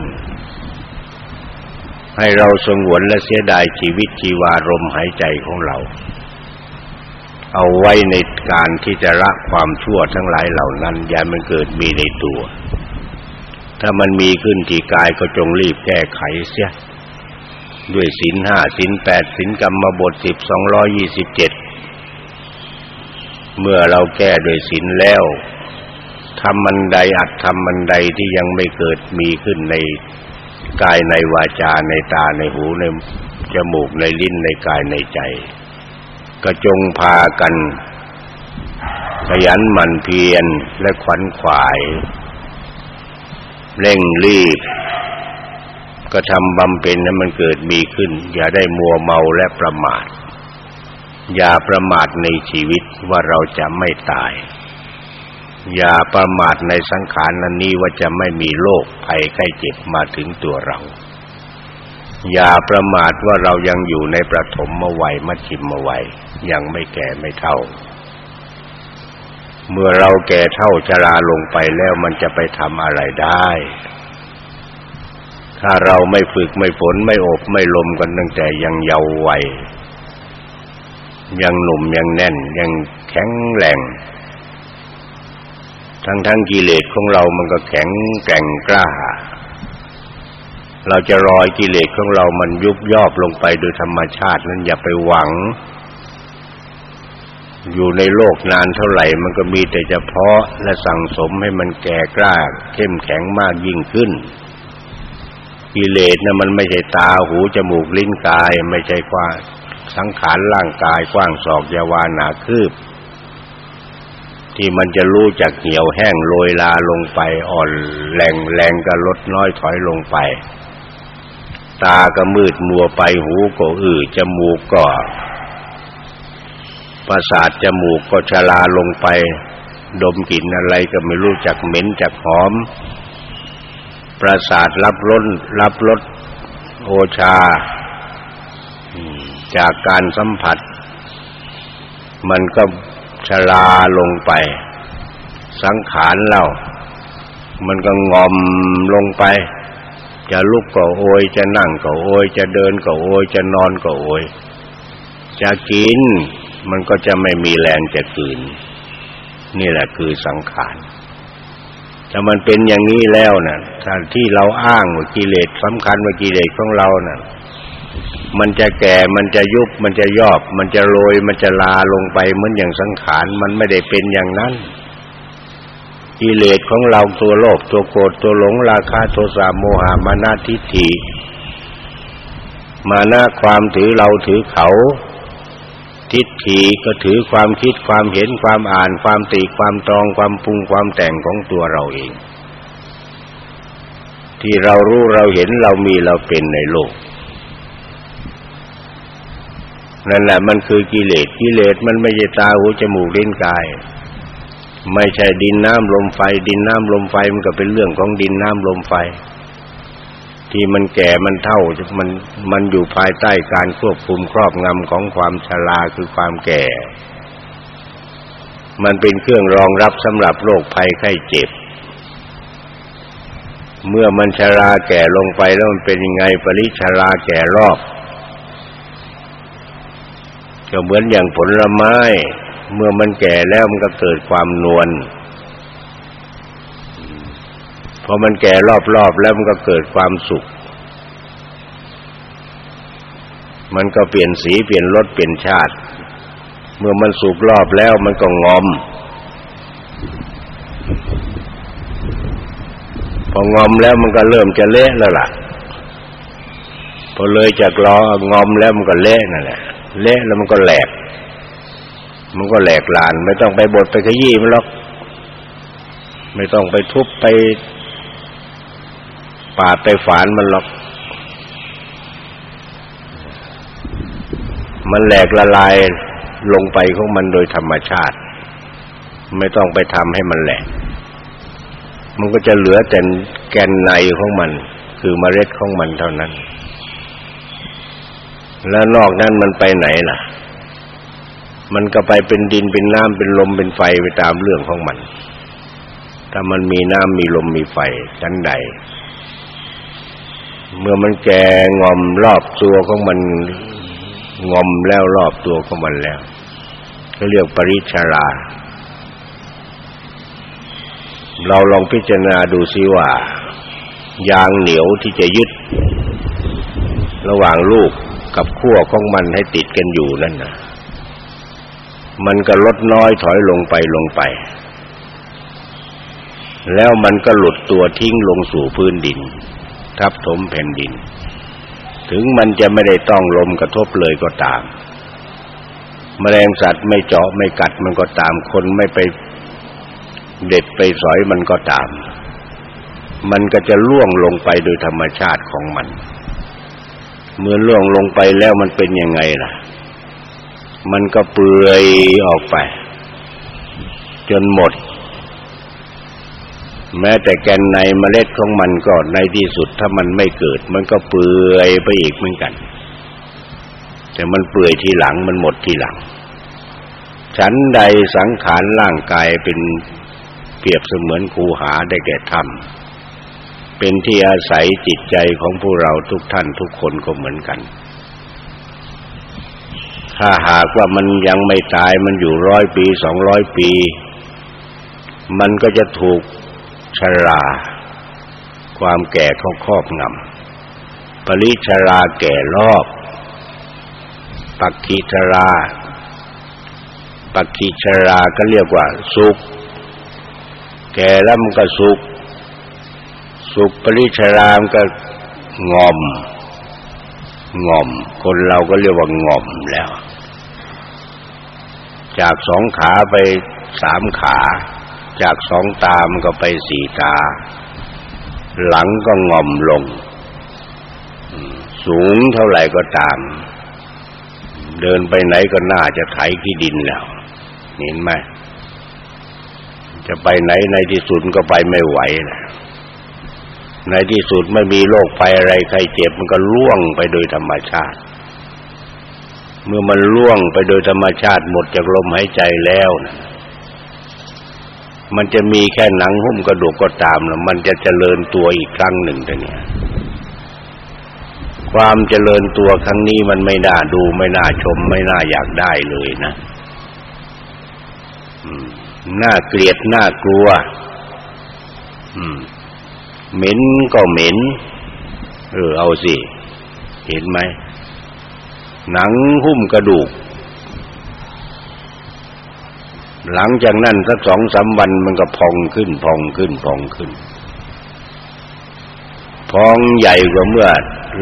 ให้เราสงวนและเสียดายชีวิตชีวารมหายใจของเรา เอาไว้ในการที่จะละความชั่วทั้งหลายเหล่านั้นอย่ามันเกิดมีในตัว ถ้ามันมีขึ้นที่กายก็จงรีบแก้ไขเสีย ด้วยศีลห้าศีลแปดศีลกรรมบทสิบสองร้อยี่สิบเจ็ดเมื่อเราแก้โดยศีลแล้วทำมันใดอัดทำมันใดที่ยังไม่เกิดมีขึ้นในกายในวาจาในตาในหูในจมูกในลิ้นในกายในใจ ก็จงพากันขยันหมั่นเพียรและขวัญขวาย เร่งรีบ ก็ทำบำเพ็ญให้มันเกิดมีขึ้น อย่าได้มัวเมาและประมาท อย่าประมาทในชีวิตว่าเราจะไม่ตาย อย่าประมาทในสังขารนั้นนี้ว่าจะไม่มีโรคภัยไข้เจ็บมาถึงตัวเรา อย่าประมาทว่าเรายังอยู่ในประถมวัยมัชชิมวัย ยังไม่แก่ไม่เท่า เมื่อเราแก่เท่าชราลงไปแล้วมันจะไปทำอะไรได้ ถ้าเราไม่ฝึกไม่ฝนไม่อบไม่ลมกันตั้งแต่ยังเยาว์วัยยังหนุ่มยังแน่นยังแข็งแรงทั้งทั้งกิเลสของเรามันก็แข็งแกร่งกล้า เราจะรอยกิเลสของเรามันยุบยอบลงไปโดยธรรมชาตินั้นอย่าไปหวัง อยู่ในโลกนานเท่าไหร่มันก็มีแต่จะเพาะและสั่งสมให้มันแก่กล้า เข้มแข็งมากยิ่งขึ้นกิเลสนะมันไม่ใช่ตาหูจมูกลิ้นกาย ไม่ใช่ความสังขารร่างกายกว้างศอกยาวานาคืบ ที่มันจะรู้จักเหี่ยวแห้งโรยลาลงไปอ่อนแรงแรงก็ลดน้อยถอยลงไป ตาก็มืดมัวไปหูก็อื้อจมูกก็ ประสาทจมูกก็ชราลงไป ดมกลิ่นอะไรก็ไม่รู้จักเหม็นจักหอม ประสาทรับรสรับรสโอชา จากการสัมผัส มันก็ชราลงไป สังขารเรามันก็งอมลงไป จะลุกก็โอย จะนั่งก็โอย จะเดินก็โอย จะนอนก็โอย จะกิน มันก็จะไม่มีแรงจะกินนี่แหละคือสังขารถ้ามันเป็นอย่างนี้แล้วนะ่ะถ้าที่เราอ้างว่ากิเลสสำคัญว่ากิเลสของเรานะ่ะมันจะแก่ มันจะยุบ มันจะยอบมันจะโรย มันจะลาลงไปเหมือนอย่างสังขาร มันไม่ได้เป็นอย่างนั้น กิเลสของเราตัวโลภตัวโกรธตัวหลงราคะโทสะโมหะมานะทิฏฐิ มานะความถือเราถือเขา ฐิก็ถือความคิดความเห็นความอ่าน ความติความตรองความปรุงความแต่งของตัวเราเอง ที่เรารู้เราเห็นเรามีเราเป็นในโลกนั่นแหละมันคือกิเลสกิเลสมันไม่ใช่ตาหูจมูกลิ้นกาย ไม่ใช่ดินน้ำลมไฟ ดินน้ำลมไฟมันก็เป็นเรื่องของดินน้ำลมไฟ ที่มันแก่มันเท่ามันมันอยู่ภายใต้การควบคุมครอบงำของความชราคือความแก่ มันเป็นเครื่องรองรับสำหรับโรคภัยไข้เจ็บ เมื่อมันชราแก่ลงไปแล้วมันเป็นยังไงปริชราแก่รอบก็เหมือนอย่างผลไม้ เมื่อมันแก่แล้วมันก็เกิดความนวล อมันแก่รอบๆแล้วมันก็เกิดความสุข มันก็เปลี่ยนสีเปลี่ยนรสเปลี่ยนชาติ เมื่อมันสุกรอบแล้วมันก็งอม พองอมแล้วมันก็เริ่มจะเละแล้วล่ะ พอเลยจากรองอมแล้วมันก็เละนั่นแหละเละแล้วมันก็แหลก มันก็แหลกลาน ไม่ต้องไปบดไปขยี้มันหรอก ไม่ต้องไปทุบไป ปาดไปฝานมันหรอก มันแหลกละลายลงไปของมันโดยธรรมชาติ ไม่ต้องไปทำให้มันแหลก มันก็จะเหลือแต่แกนในของมัน คือเมล็ดของมันเท่านั้น แล้วนอกนั้นมันไปไหนล่ะ มันก็ไปเป็นดินเป็นน้ำเป็นลมเป็นไฟไปตามเรื่องของมันถ้ามันมีน้ำมีลมมีไฟชั้นใด เมื่อมันแก่งอมรอบตัวของมันงอมแล้วรอบตัวของมันแล้วก็เรียกปริชารา เราลองพิจารณาดูซิว่า ยางเหนียวที่จะยึด ระหว่างลูกกับขั้วของมันให้ติดกันอยู่นั่นนะมันก็ลดน้อยถอยลงไปลงไป แล้วมันก็หลุดตัวทิ้งลงสู่พื้นดิน ทับถมแผ่นดิน ถึงมันจะไม่ได้ต้องลมกระทบเลยก็ตาม แมลงสัตว์ไม่เจาะไม่กัดมันก็ตาม คนไม่ไปเด็ดไปสอยมันก็ตาม มันก็จะล่วงลงไปโดยธรรมชาติของมัน เมื่อล่วงลงไปแล้วมันเป็นยังไงล่ะ มันก็เปื่อยออกไป จนหมด แม้แต่แกนในเมล็ดของมันก็ในที่สุดถ้ามันไม่เกิด มันก็เปื่อยไปอีกเหมือนกัน แต่มันเปื่อยทีหลังมันหมดทีหลัง ฉันใดสังขารร่างกายเป็นเปรียบเสมือนคูหาได้แก่ธรรม เป็นที่อาศัยจิตใจของพวกเราทุกท่านทุกคนก็เหมือนกัน ถ้าหากว่ามันยังไม่ตายมันอยู่ร้อยปีสองร้อยปี มันก็จะถูก ชรา ความแก่เขาครอบงำปริชราแก่รอบ ปักขีชรา ปักขีชราก็เรียกว่า สุข แก่แล้วมันก็สุข สุปริชรามก็งอม งอม คนเราก็เรียกว่างอมแล้ว จากสองขาไปสามขา จากสองตามก็ไปสี่ตา หลังก็งอมลง สูงเท่าไหร่ก็ตาม เดินไปไหนก็น่าจะไถขี้ดินแล้วเห็นไหมจะไปไหนในที่สุดก็ไปไม่ไหวแล้วในที่สุดไม่มีโรคภัยอะไรใครเจ็บมันก็ล่วงไปโดยธรรมชาติ เมื่อมันล่วงไปโดยธรรมชาติหมดจากลมหายใจแล้วนะ มันจะมีแค่หนังหุ้มกระดูกก็ตามแล้วมันจะเจริญตัวอีกครั้งหนึ่งแต่เนี่ยความเจริญตัวครั้งนี้มันไม่น่าดูไม่น่าชม ไม่น่าอยากได้เลยนะน่าเกลียดน่ากลัวอืมเหม็นก็เหม็น เออเอาสิ เห็นไหมหนังหุ้มกระดูก หลังจากนั้นสักสองสามวันมันก็พองขึ้นพองขึ้นพองขึ้น พองใหญ่กว่าเมื่อ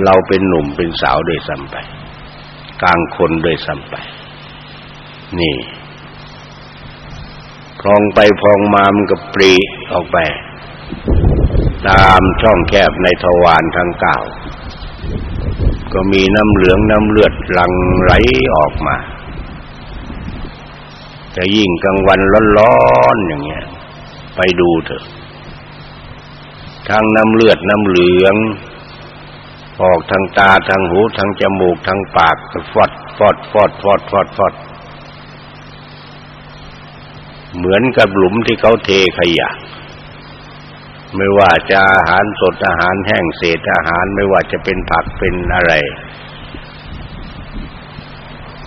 เราเป็นหนุ่มเป็นสาวด้วยซ้ำไป กลางคนด้วยซ้ำไป นี่ พองไปพองมามันก็ปรีออกไป ตามช่องแคบในทวารทั้งเก้าก็มีน้ำเหลืองน้ำเลือดหลั่งไหลออกมา จะยิ่งกลางวันร้อนๆอย่างเงี้ย ไปดูเถอะทางน้ำเลือดน้ำเหลือง ออกทางตาทางหูทางจมูกทางปากฟอดฟอดฟอดฟอดฟอดฟอดเหมือนกับหลุมที่เขาเทขยะ ไม่ว่าจะอาหารสดอาหารแห้งเศษอาหารไม่ว่าจะเป็นผักเป็นอะไร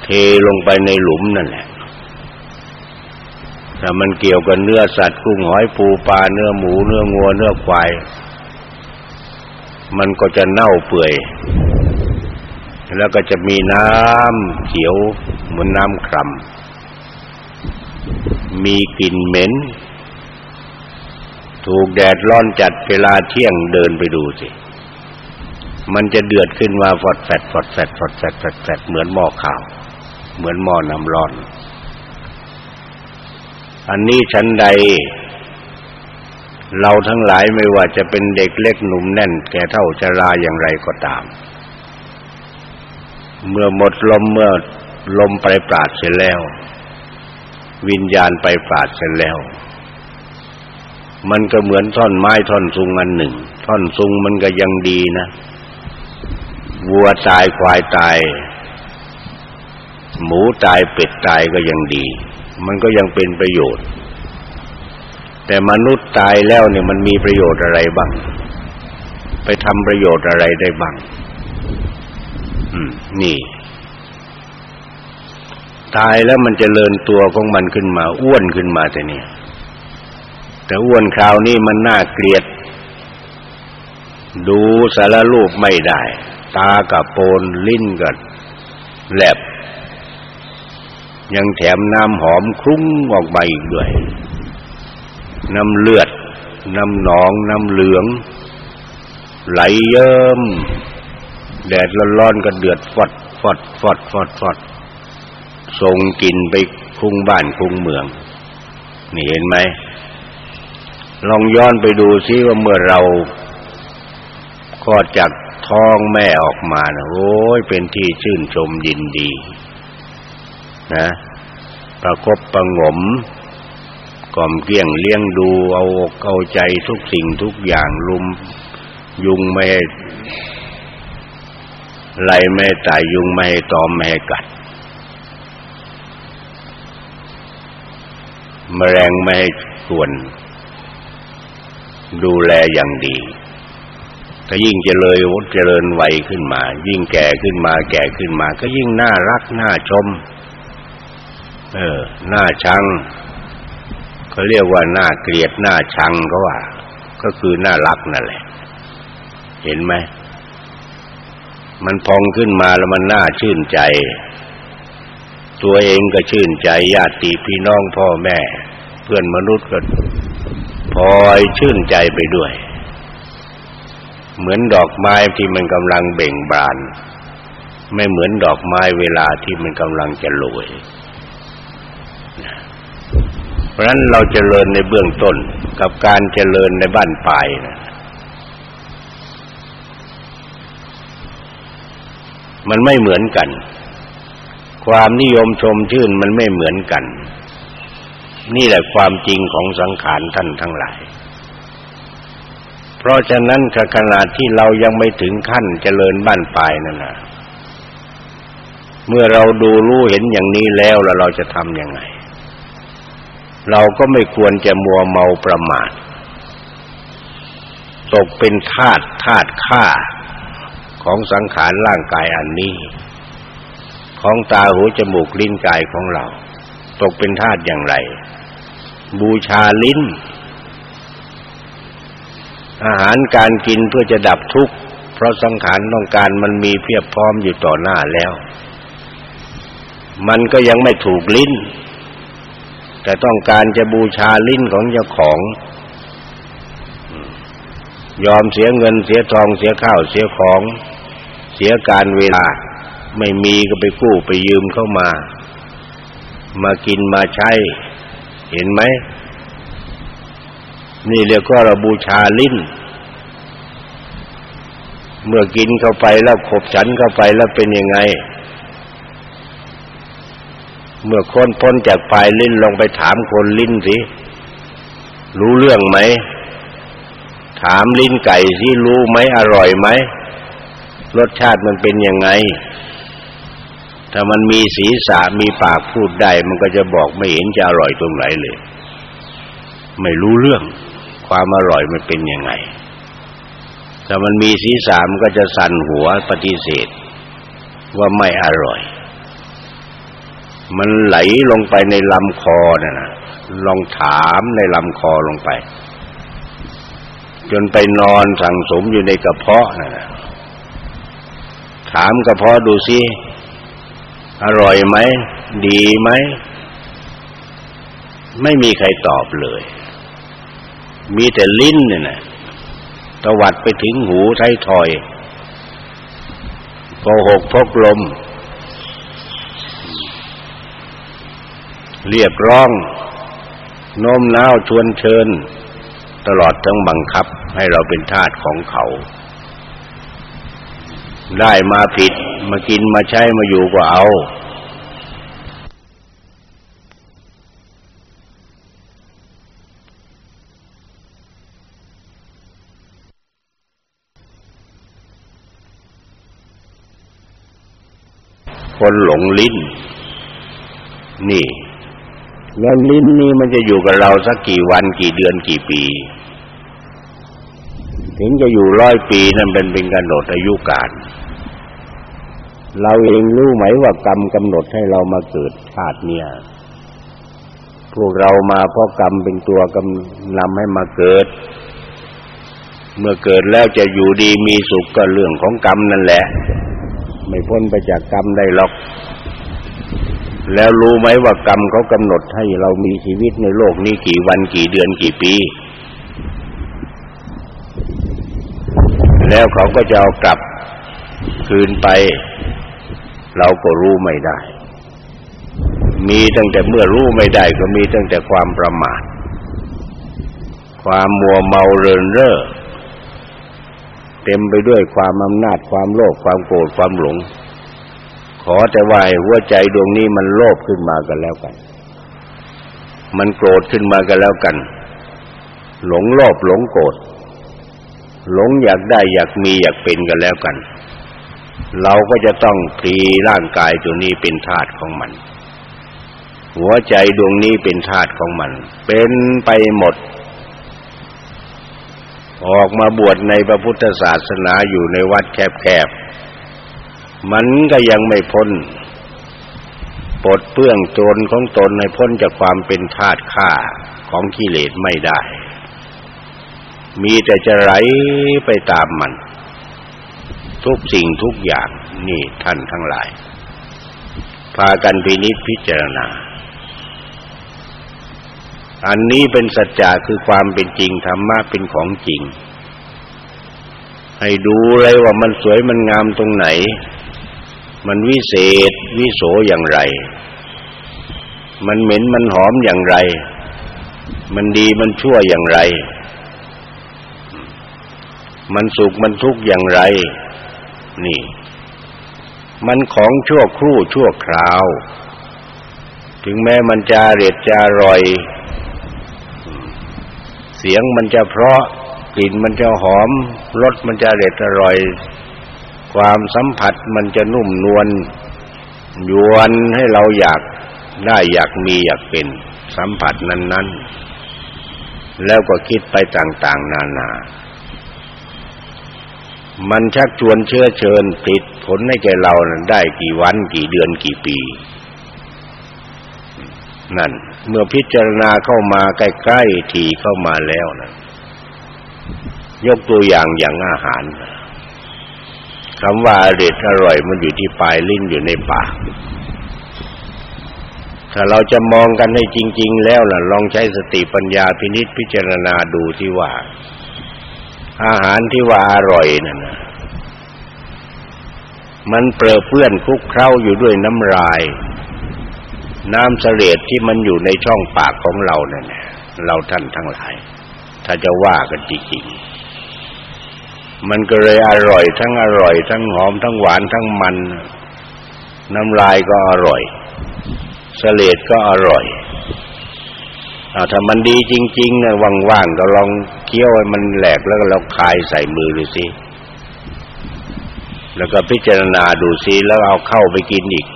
เทลงไปในหลุมนั่นแหละ ถ้ามันเกี่ยวกับเนื้อสัตว์กุ้งหอยปูปลาเนื้อหมูเนื้องัวเนื้อควาย มันก็จะเน่าเปื่อย แล้วก็จะมีน้ำเขียวเหมือนน้ำคร่ำมีกลิ่นเหม็น ถูกแดดร้อนจัดเวลาเที่ยงเดินไปดูสิ มันจะเดือดขึ้นมาฟอดแฟดฟอดแฟดฟอดแฟดฟอดแฟดเหมือนหม้อข้าว เหมือนหม้อน้ำร้อน อันนี้ชั้นใด เราทั้งหลายไม่ว่าจะเป็นเด็กเล็กหนุ่มแน่น แก่เท่าจะลาอย่างไรก็ตาม เมื่อหมดลมเมื่อลมไปปราดเสร็จแล้ว วิญญาณไปปราดเสร็จแล้ว มันก็เหมือนท่อนไม้ท่อนซุงอันหนึ่ง ท่อนซุงมันก็ยังดีนะวัวตายควายตาย หมูตายเป็ดตายก็ยังดี มันก็ยังเป็นประโยชน์ แต่มนุษย์ตายแล้วเนี่ยมันมีประโยชน์อะไรบ้าง ไปทำประโยชน์อะไรได้บ้าง อืม นี่ ตายแล้วมันจเจริญตัวของมันขึ้นมา อ้วนขึ้นมาแต่เนี่ย แต่อ้วนคราวนี้มันน่าเกลียด ดูสารรูปไม่ได้ ตากับโปนลิ้นกับแหลบ ยังแถมน้ำหอมคลุ้งออกมาอีกด้วย น้ำเลือด น้ำหนอง น้ำเหลือง ไหลเยิ้มแดดร้อนๆก็เดือดฟอดฟอดฟอดฟอดฟอดส่งกลิ่นไปคุ้งบ้านคุ้งเมือง นี่เห็นไหมลองย้อนไปดูซิว่าเมื่อเราคลอดจากท้องแม่ออกมานะโอ้ยเป็นที่ชื่นชมยินดี นะประคบประงมกล่อมเกลี้ยงเลี้ยงดูเอาอกเอาใจทุกสิ่งทุกอย่างลุมยุงไม่ให้ไล่ไม่ให้ตายยุงไม่ให้ตอมไม่ให้กัด แมลงไม่ให้ส่วน ดูแลอย่างดี ถ้ายิ่งเจริญเจริญวัยขึ้นมา ยิ่งแก่ขึ้นมาแก่ขึ้นมา ก็ยิ่งน่ารักน่าชม เออ หน้าชังเขาเรียกว่าหน้าเกลียดหน้าชังก็ว่า ก็คือหน้ารักนั่นแหละ เห็นไหมมันพองขึ้นมาแล้วมันน่าชื่นใจ ตัวเองก็ชื่นใจญาติพี่น้องพ่อแม่ เพื่อนมนุษย์ก็พลอยชื่นใจไปด้วย เหมือนดอกไม้ที่มันกำลังเบ่งบาน ไม่เหมือนดอกไม้เวลาที่มันกำลังจะโรย ราะฉะนั้นเราเจริญในเบื้องต้นกับการเจริญในบ้านปลายนะมันไม่เหมือนกัน ความนิยมชมชื่นมันไม่เหมือนกัน นี่แหละความจริงของสังขารท่านทั้งหลาย เพราะฉะนั้นขณะที่เรายังไม่ถึงขั้นเจริญบ้านปลายนั่นนะเมื่อเราดูรู้เห็นอย่างนี้แล้วแล้วเราจะทำยังไง เราก็ไม่ควรจะมัวเมาประมาทตกเป็นทาสทาสข้าของสังขารร่างกายอันนี้ ของตาหูจมูกลิ้นกายของเรา ตกเป็นทาสอย่างไร บูชาลิ้น อาหารการกินเพื่อจะดับทุกข์ เพราะสังขารต้องการมันมีเพียบพร้อมอยู่ต่อหน้าแล้ว มันก็ยังไม่ถูกลิ้น แต่ต้องการจะบูชาลิ้นของเจ้าของ ยอมเสียเงินเสียทองเสียข้าวเสียของ เสียการเวลา ไม่มีก็ไปกู้ไปยืมเข้ามา มากินมาใช้ เห็นไหม นี่เรียกว่าเราบูชาลิ้น เมื่อกินเข้าไปแล้วขบฉันเข้าไปแล้วเป็นยังไง เมื่อคนพ้นจากปลายลิ้นลงไปถามคนลิ้นสิรู้เรื่องไหม ถามลิ้นไก่สิรู้ไหมอร่อยไหมรสชาติมันเป็นยังไง ถ้ามันมีศีรษะมีปากพูดได้ มันก็จะบอกไม่เห็นจะอร่อยตรงไหนเลย ไม่รู้เรื่อง ความอร่อยมันเป็นยังไง ถ้ามันมีศีรษะมันก็จะสั่นหัวปฏิเสธ ว่าไม่อร่อย มันไหลลงไปในลำคอน่ะนะลองถามในลำคอลงไป จนไปนอนสั่งสมอยู่ในกระเพาะน่ะนะถามกระเพาะดูสิอร่อยไหมดีไหมไม่มีใครตอบเลย มีแต่ลิ้นเนี่ยนะตวัดไปถึงหูไทยทอยโกหกพกลม เรียกร้องโน้มน้าวชวนเชิญ ตลอดทั้งบังคับให้เราเป็นทาสของเขา ได้มาผิดมากินมาใช้มาอยู่ก็เอาคนหลงลิ้น นี่ แล้วลิ้นนี่มันจะอยู่กับเราสักกี่วันกี่เดือนกี่ปี ถึงจะอยู่ร้อยปีนั่นเป็นเป็นกำหนดอายุการ เราเองรู้ไหมว่ากรรมกำหนดให้เรามาเกิดชาติเนี่ย พวกเรามาเพราะกรรมเป็นตัวกำนำให้มาเกิด เมื่อเกิดแล้วจะอยู่ดีมีสุขก็เรื่องของกรรมนั่นแหละ ไม่พ้นไปจากกรรมได้หรอก แล้วรู้ไหมว่ากรรมเขากำหนดให้เรามีชีวิตในโลกนี้กี่วันกี่เดือนกี่ปี แล้วเขาก็จะเอากลับคืนไป เราก็รู้ไม่ได้ มีตั้งแต่เมื่อรู้ไม่ได้ก็มีตั้งแต่ความประมาท ความมัวเมาเรินเร่อเต็มไปด้วยความอำนาจความโลภความโกรธความหลง อแต่ว่าหัวใจดวงนี้มันโลภขึ้นมากันแล้วกัน มันโกรธขึ้นมากันแล้วกัน หลงโลภหลงโกรธหลงอยากได้อยากมีอยากเป็นกันแล้วกัน เราก็จะต้องพลีร่างกายตัวนี้เป็นธาตุของมัน หัวใจดวงนี้เป็นธาตุของมัน เป็นไปหมด ออกมาบวชในพระพุทธศาสนาอยู่ในวัดแคบๆ มันก็ยังไม่พ้นปลดเปื้องโจรของตนในพ้นจากความเป็นทาสข้าของกิเลสไม่ได้ มีแต่จะไหลไปตามมัน ทุกสิ่งทุกอย่างนี่ท่านทั้งหลาย พากันพินิจพิจารณา อันนี้เป็นสัจจะคือความเป็นจริงธรรมะเป็นของจริง ให้ดูเลยว่ามันสวยมันงามตรงไหน มันวิเศษวิโสอย่างไร มันเหม็นมันหอมอย่างไร มันดีมันชั่วอย่างไร มันสุขมันทุกข์อย่างไร นี่ มันของชั่วครู่ชั่วคราว ถึงแม้มันจะเร็ดจะอร่อย เสียงมันจะเพราะกลิ่นมันจะหอมรสมันจะเด็ดอร่อย ความสัมผัสมันจะนุ่มนวลยวนให้เราอยากได้อยากมีอยากเป็นสัมผัสนั้น ๆ แล้วก็คิดไปต่าง ๆ นานา มันชักชวนเชื้อเชิญผิดผลให้แก่เราได้กี่วันกี่เดือนกี่ปี นั่น เมื่อพิจารณาเข้ามาใกล้ ๆ ทีเข้ามาแล้วนะยกตัวอย่างอย่างอาหาร คำว่าอร่อยอร่อยมันอยู่ที่ปลายลิ้นอยู่ในปาก ถ้าเราจะมองกันให้จริง ๆ แล้วล่ะ ลองใช้สติปัญญาพินิจพิจารณาดูที่ว่า อาหารที่ว่าอร่อยนั่นนะมันเปรอะเปื้อนคลุกเคล้าอยู่ด้วยน้ำลาย น้ำเสลดที่มันอยู่ในช่องปากของเราเนี่ยเราท่านทั้งหลาย ถ้าจะว่ากันจริงๆ มันก็เลยอร่อย ทั้งอร่อย ทั้งหอมทั้งหวานทั้งมัน น้ำลายก็อร่อยเสลดก็อร่อยอาถ้ามันดีจริงๆนะว่างๆก็ลองเคี้ยวให้มันแหลกแล้วก็เราคายใส่มือดูสิแล้วก็พิจารณาดูสิแล้วเอาเข้าไปกินอีก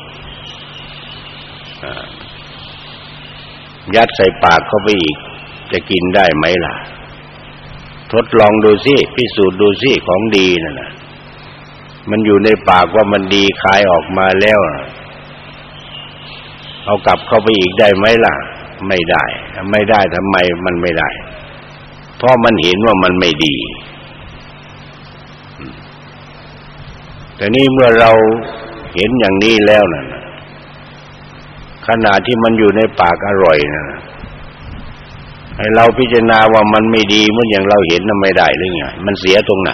ยัดใส่ปากเข้าไปอีก จะกินได้ไหมล่ะ ทดลองดูสิพิสูจน์ดูสิของดีนั่นนะมันอยู่ในปากว่ามันดีคายออกมาแล้วเอากลับเข้าไปอีกได้ไหมล่ะ ไม่ได้ ไม่ได้ทำไมมันไม่ได้ เพราะมันเห็นว่ามันไม่ดี แต่นี่เมื่อเราเห็นอย่างนี้แล้วน่ะขณะที่มันอยู่ในปากอร่อยนะ ให้เราพิจารณาว่ามันไม่ดีเมื่ออย่างเราเห็นน่ะไม่ได้หรือไงมันเสียตรงไหน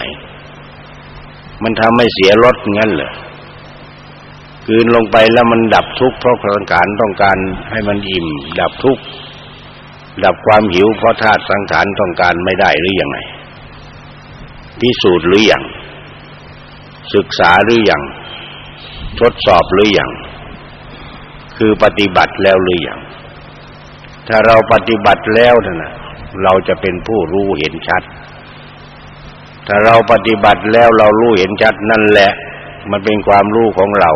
มันทำให้เสียรสงั้นเหรอคืนลงไปแล้วมันดับทุกข์เพราะสังขารต้องการให้มันอิ่ม ดับทุกข์ดับความหิวเพราะธาตุสังขารต้องการไม่ได้หรือยังไงพิสูจน์หรือยังศึกษาหรือยังทดสอบหรือยังคือปฏิบัติแล้วหรือยัง ถ้าเราปฏิบัติแล้วนะเราจะเป็นผู้รู้เห็นชัด ถ้าเราปฏิบัติแล้วเรารู้เห็นชัดนั่นแหละ มันเป็นความรู้ของเรา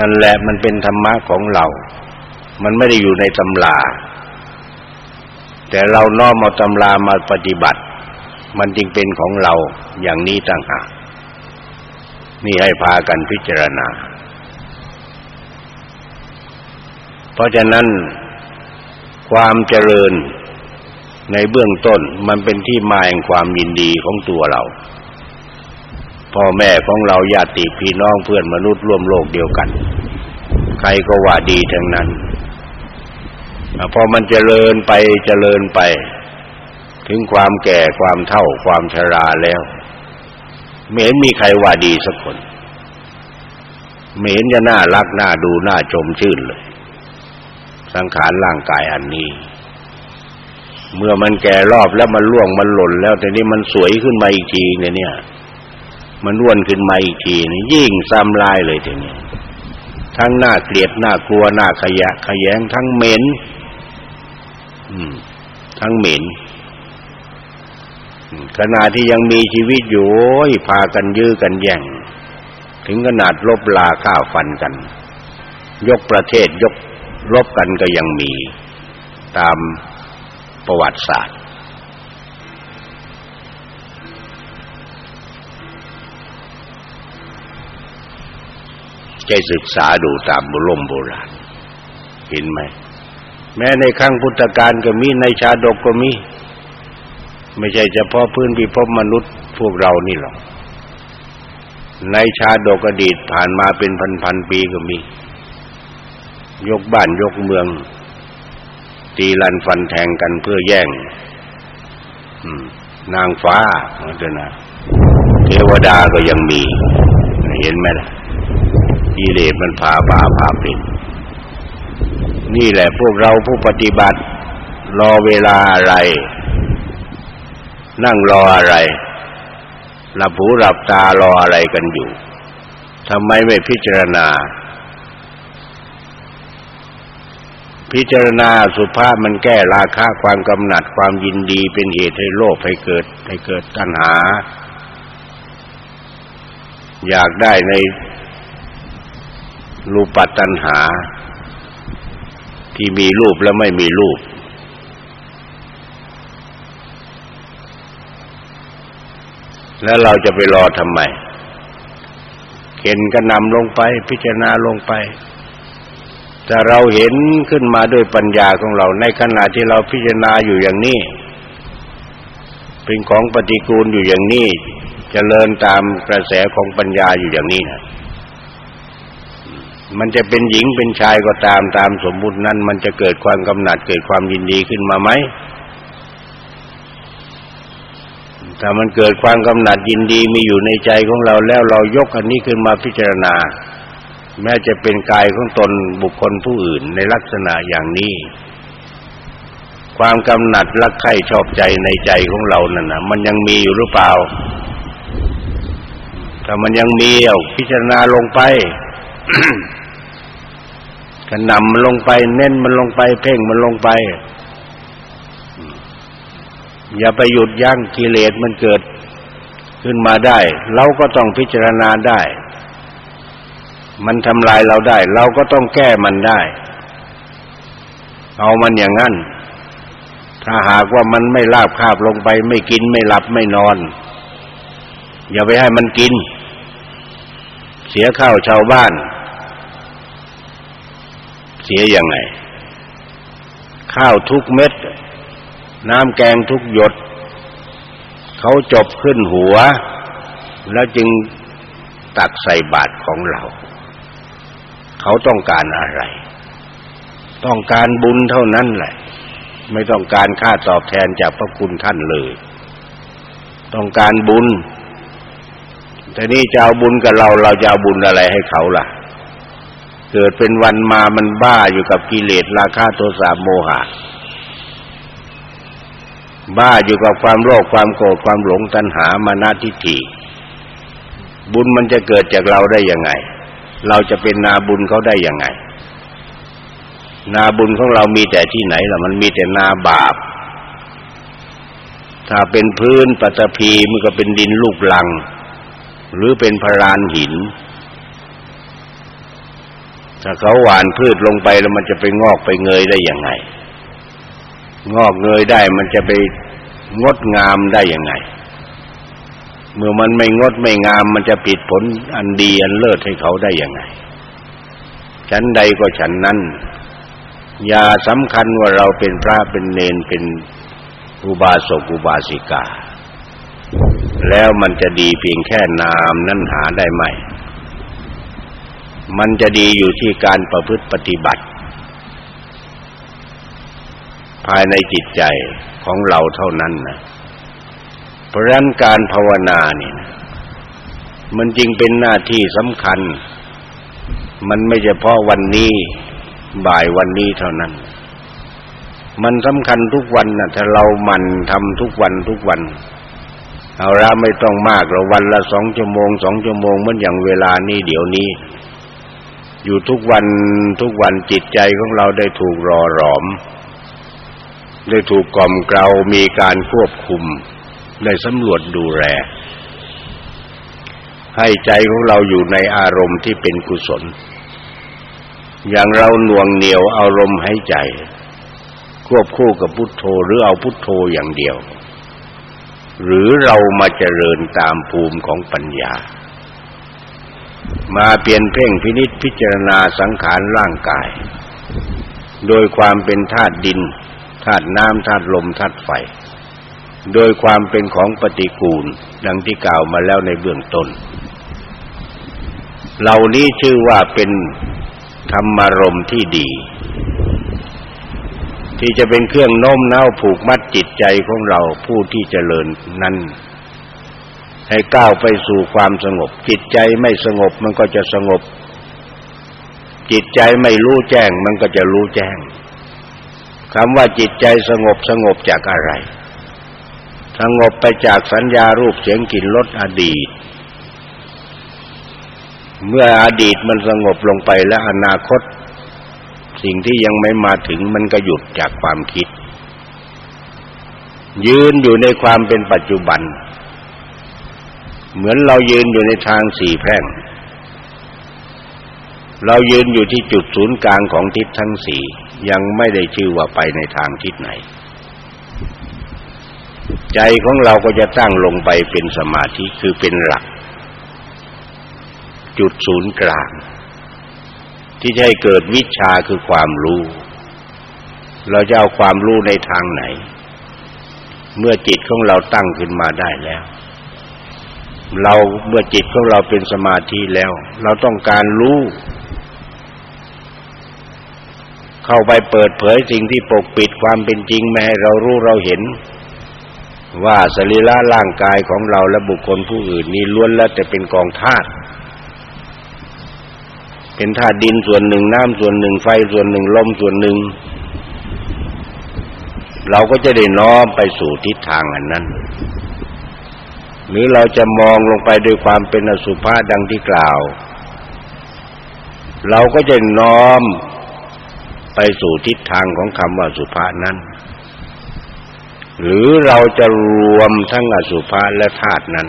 นั่นแหละมันเป็นธรรมะของเรา มันไม่ได้อยู่ในตำรา แต่เราน้อมเอาตำรามาปฏิบัติ มันจึงเป็นของเราอย่างนี้ต่างหากนี่ให้พากันพิจารณา เพราะฉะนั้น ความเจริญในเบื้องต้นมันเป็นที่มาแห่งความยินดีของตัวเรา พ่อแม่ของเราญาติพี่น้องเพื่อนมนุษย์ร่วมโลกเดียวกัน ใครก็ว่าดีทั้งนั้นพอมันเจริญไปเจริญไป ถึงความแก่ความเฒ่าความชราแล้วไม่เห็นมีใครว่าดีสักคนไม่เห็นจะน่ารักน่าดูน่าชมชื่นเลย สังขารร่างกายอันนี้ เมื่อมันแก่รอบแล้วมันล่วงมันหล่นแล้วแต่นี้มันสวยขึ้นมาอีกทีเนี่ย มันร่วนขึ้นมาอีกทีนี่ยิ่งซ้ำลายเลยทีนี้ทั้งหน้าเกลียดหน้ากลัวหน้าขยะขยงทั้งเหม็นอืม ทั้งเหม็นขณะที่ยังมีชีวิตอยู่โอ้ยพากันยื้อกันแย่ง ถึงขนาดลบลาข้าวฟันกัน ยกประเทศยก ลบกันก็ยังมีตามประวัติศาสตร์ ใจศึกษาดูตามบุลมโบราณ เห็นไหม แม้ในครั้งพุทธกาลก็มีในชาดกก็มี ไม่ใช่เฉพาะพื้นพิภพมนุษย์พวกเรานี่หรอกในชาดกอดีตผ่านมาเป็นพันๆปีก็มี ยกบ้านยกเมือง ตีลันฟันแทงกันเพื่อแย่งนางฟ้าเถอะนะเทวดาก็ยังมี เห็นไหมล่ะกิเลสมันพาบาพาเป็น นี่แหละพวกเราผู้ปฏิบัติ รอเวลาอะไร นั่งรออะไรหลับหูหลับตารออะไรกันอยู่ทำไมไม่พิจารณา พิจารณาสุภาพมันแก้ราคะความกำหนัดความยินดีเป็นเหตุให้โลภให้เกิดให้เกิดตัณหา อยากได้ในรูปตัณหา ที่มีรูปและไม่มีรูป แล้วเราจะไปรอทำไมเข็นก็นำลงไปพิจารณาลงไป แต่เราเห็นขึ้นมาด้วยปัญญาของเราในขณะที่เราพิจารณาอยู่อย่างนี้ เป็นของปฏิกูลอยู่อย่างนี้จเจริญตามกระแสของปัญญาอยู่อย่างนี้นะมันจะเป็นหญิงเป็นชายก็ตามตามสมมุตินั้น มันจะเกิดความกำหนัดเกิดความยินดีขึ้นมาไหมถ้ามันเกิดความกำหนัดยินดีมีอยู่ในใจของเราแล้วเรายกอันนี้ขึ้นมาพิจารณา แม้จะเป็นกายของตนบุคคลผู้อื่นในลักษณะอย่างนี้ ความกำหนัดรักใคร่ชอบใจในใจของเรานั่นนะมันยังมีอยู่หรือเปล่า ถ้ามันยังมีเอาพิจารณาลงไปก็นำมันลงไป เน้นมันลงไป เพ่งมันลงไป อย่าไปหยุดยั้งกิเลสมันเกิดขึ้นมาได้ เราก็ต้องพิจารณาได้ มันทำลายเราได้ เราก็ต้องแก้มันได้ เอามันอย่างนั้น ถ้าหากว่ามันไม่ลาบคาบลงไป ไม่กินไม่หลับไม่นอน อย่าไปให้มันกิน เสียข้าวชาวบ้าน เสียยังไง ข้าวทุกเม็ด น้ำแกงทุกหยด เขาจบขึ้นหัว แล้วจึงตักใส่บาตรของเรา เขาต้องการอะไร ต้องการบุญเท่านั้นแหละ ไม่ต้องการค่าตอบแทนจากพระคุณท่านเลย ต้องการบุญแต่นี่จะเอาบุญกับเราเราจะเอาบุญอะไรให้เขาล่ะ เกิดเป็นวันมามันบ้าอยู่กับกิเลสราคะโทสะโมหะ บ้าอยู่กับความโลภความโกรธความหลงตัณหามานาทิฏฐิบุญมันจะเกิดจากเราได้ยังไง เราจะเป็นนาบุญเขาได้ยังไง นาบุญของเรามีแต่ที่ไหนล่ะ มันมีแต่นาบาป ถ้าเป็นพื้นปฐพีมันก็เป็นดินลูกลัง หรือเป็นพรานหิน ถ้าเขาหวานพืชลงไปแล้วมันจะไปงอกไปเงยได้ยังไง งอกเงยได้มันจะไปงดงามได้ยังไง เมื่อมันไม่งดไม่งามมันจะปิดผลอันดีอันเลิศให้เขาได้ยังไง ฉันใดก็ฉันนั้น อย่าสำคัญว่าเราเป็นพระเป็นเนนเป็นอุบาสกอุบาสิกา แล้วมันจะดีเพียงแค่นามนั้นหาได้ไหม มันจะดีอยู่ที่การประพฤติปฏิบัติ ภายในจิตใจของเราเท่านั้นนะ เพราะฉะนั้นการภาวนาเนี่ยมันจริงเป็นหน้าที่สำคัญ มันไม่เฉพาะวันนี้บ่ายวันนี้เท่านั้น มันสำคัญทุกวันนะถ้าเรามันทำทุกวันทุกวัน เอาละไม่ต้องมากเราวันละสองชั่วโมงสองชั่วโมงมันอย่างเวลานี้เดี๋ยวนี้ อยู่ทุกวันทุกวันจิตใจของเราได้ถูกรอหลอม ได้ถูกกล่อมเกลามีการควบคุม ได้สำรวจดูแลให้ใจของเราอยู่ในอารมณ์ที่เป็นกุศล อย่างเราหน่วงเหนียวอารมณ์ให้ใจ ควบคู่กับพุทโธหรือเอาพุทโธอย่างเดียว หรือเรามาเจริญตามภูมิของปัญญา มาเปลี่ยนเพ่งพินิษพิจารณาสังขารร่างกาย โดยความเป็นธาตุดินธาตุน้ำธาตุลมธาตุไฟ โดยความเป็นของปฏิกูล ดังที่กล่าวมาแล้วในเบื้องต้น เหล่านี้ชื่อว่าเป็นธรรมารมที่ดี ที่จะเป็นเครื่องโน้มน้าวผูกมัดจิตใจของเราผู้ที่เจริญนั้น ให้ก้าวไปสู่ความสงบ จิตใจไม่สงบมันก็จะสงบ จิตใจไม่รู้แจ้งมันก็จะรู้แจ้งคำว่าจิตใจสงบสงบจากอะไร สงบไปจากสัญญารูปเสียงกลิ่นรสอดีต เมื่ออดีตมันสงบลงไปและอนาคต สิ่งที่ยังไม่มาถึงมันก็หยุดจากความคิด ยืนอยู่ในความเป็นปัจจุบัน เหมือนเรายืนอยู่ในทางสี่แพร่ง เรายืนอยู่ที่จุดศูนย์กลางของทิศทั้งสี่ยังไม่ได้ชื่อว่าไปในทางทิศไหน ใจของเราก็จะตั้งลงไปเป็นสมาธิคือเป็นหลัก จุดศูนย์กลาง ที่จะให้เกิดวิชาคือความรู้ เราจะเอาความรู้ในทางไหน เมื่อจิตของเราตั้งขึ้นมาได้แล้ว เราเมื่อจิตของเราเป็นสมาธิแล้ว เราต้องการรู้เข้าไปเปิดเผยสิ่งที่ปกปิดความเป็นจริงไม่ให้เรารู้เราเห็น ว่าสรีระร่างกายของเราและบุคคลผู้อื่นนี้ล้วนแล้วแต่เป็นกองธาตุเป็นธาตุดินส่วนหนึ่งน้ำส่วนหนึ่งไฟส่วนหนึ่งลมส่วนหนึ่ง เราก็จะได้น้อมไปสู่ทิศทางอันนั้น หรือเราจะมองลงไปด้วยความเป็นอสุภะดังที่กล่าว เราก็จะน้อมไปสู่ทิศทางของคำว่าสุภานั้น หรือเราจะรวมทั้งอสุภะและธาตุนั้น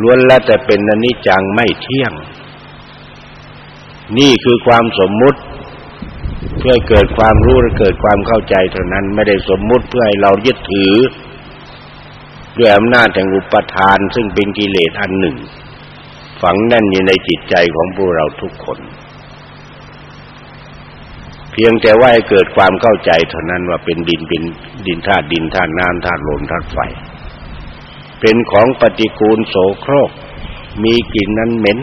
ล้วนแล้วแต่เป็นอนิจจังไม่เที่ยง นี่คือความสมมุติ เพื่อเกิดความรู้และเกิดความเข้าใจเท่านั้นไม่ได้สมมุติเพื่อให้เรายึดถือด้วยอำนาจแห่งอุปทานซึ่งเป็นกิเลสอันหนึ่ง ฝังแน่นอยู่ในจิตใจของพวกเราทุกคน เพียงแต่ว่าให้เกิดความเข้าใจเท่านั้นว่าเป็นดินเป็นดินธาตุดินธาตุน้ำธาตุลมธาตุไฟ เป็นของปฏิกูลโสโครก มีกลิ่นนั้นเหม็น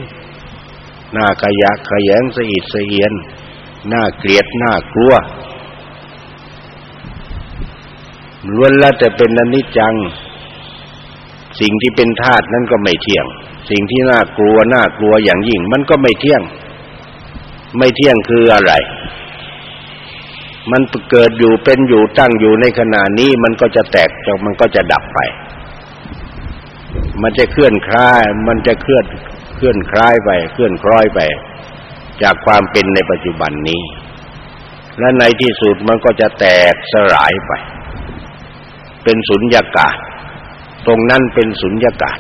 หน้าขยะขยงสะอิดสะเอียนน่าเกลียดน่ากลัวล้วนแล้วแต่เป็นอนิจจัง สิ่งที่เป็นธาตุนั้นก็ไม่เที่ยง สิ่งที่น่ากลัวน่ากลัวอย่างยิ่ง มันก็ไม่เที่ยง ไม่เที่ยงคืออะไร มันเกิดอยู่เป็นอยู่ตั้งอยู่ในขณะนี้มันก็จะแตกจากมันก็จะดับไป มันจะเคลื่อนคลาย มันจะเคลื่อนเคลื่อนคลายไป เคลื่อนคล้อยไป จากความเป็นในปัจจุบันนี้ และในที่สุดมันก็จะแตกสลายไป เป็นสุญญากาศ ตรงนั้นเป็นสุญญากาศ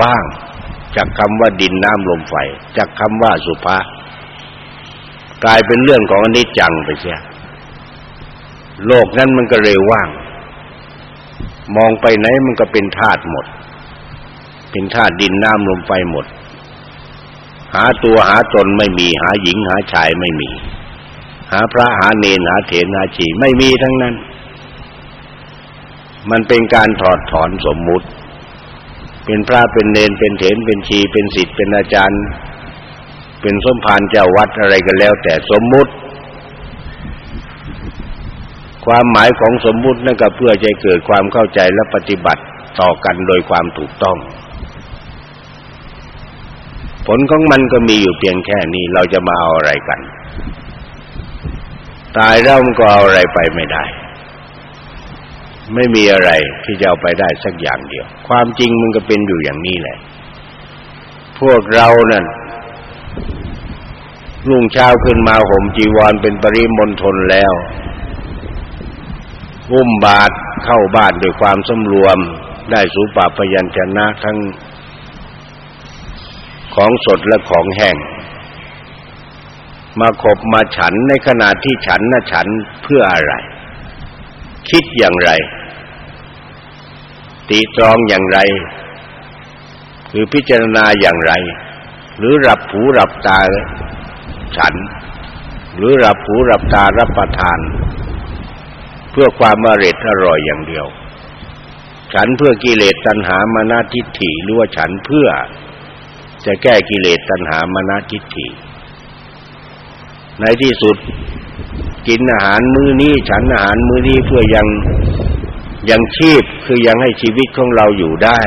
ว่างจากคำว่าดินน้ำลมไฟจากคำว่าสุภากลายเป็นเรื่องของอนิจจังไปเสีย โลกนั้นมันก็เลยว่าง มองไปไหนมันก็เป็นธาตุหมด เป็นธาตุดินน้ำลมไฟหมด หาตัวหาตนไม่มี หาหญิงหาชายไม่มี หาพระหาเนรหาเถรหาชีไม่มีทั้งนั้น มันเป็นการถอดถอนสมมุติ เป็นพระเป็นเนรเป็นเถรเป็นชี เป็นศิษย์เป็นอาจารย์ เป็นสมภารเจ้าวัดอะไรกันแล้ว แต่สมมุติ ความหมายของสมมุตินั่นก็เพื่อจะเกิดความเข้าใจและปฏิบัติต่อกันโดยความถูกต้อง ผลของมันก็มีอยู่เพียงแค่นี้เราจะมาเอาอะไรกัน ตายแล้วมันก็เอาอะไรไปไม่ได้ ไม่มีอะไรที่จะเอาไปได้สักอย่างเดียว ความจริงมันก็เป็นอยู่อย่างนี้แหละ พวกเรานั่นรุ่งเช้าขึ้นมาห่มจีวรเป็นปริมณฑลแล้ว อุ้มบาตรเข้าบ้านด้วยความสำรวม ได้สุปาพยัญชนะทั้งของสดและของแห้งมาขบมาฉันในขณะที่ฉันนะฉันเพื่ออะไร คิดอย่างไร ตีตรองอย่างไร หรือพิจารณาอย่างไร หรือรับหูรับตาฉัน หรือรับหูรับตารับประทาน เพื่อความอร่อยอร่อยอย่างเดียว ฉันเพื่อกิเลสตัณหามานาทิฏฐิหรือว่าฉันเพื่อ จะแก้กิเลสตัณหามานาทิฏฐิ ในที่สุดกินอาหารมื้อนี้ฉันอาหารมื้อนี้เพื่อยังยังชีพคือยังให้ชีวิตของเราอยู่ได้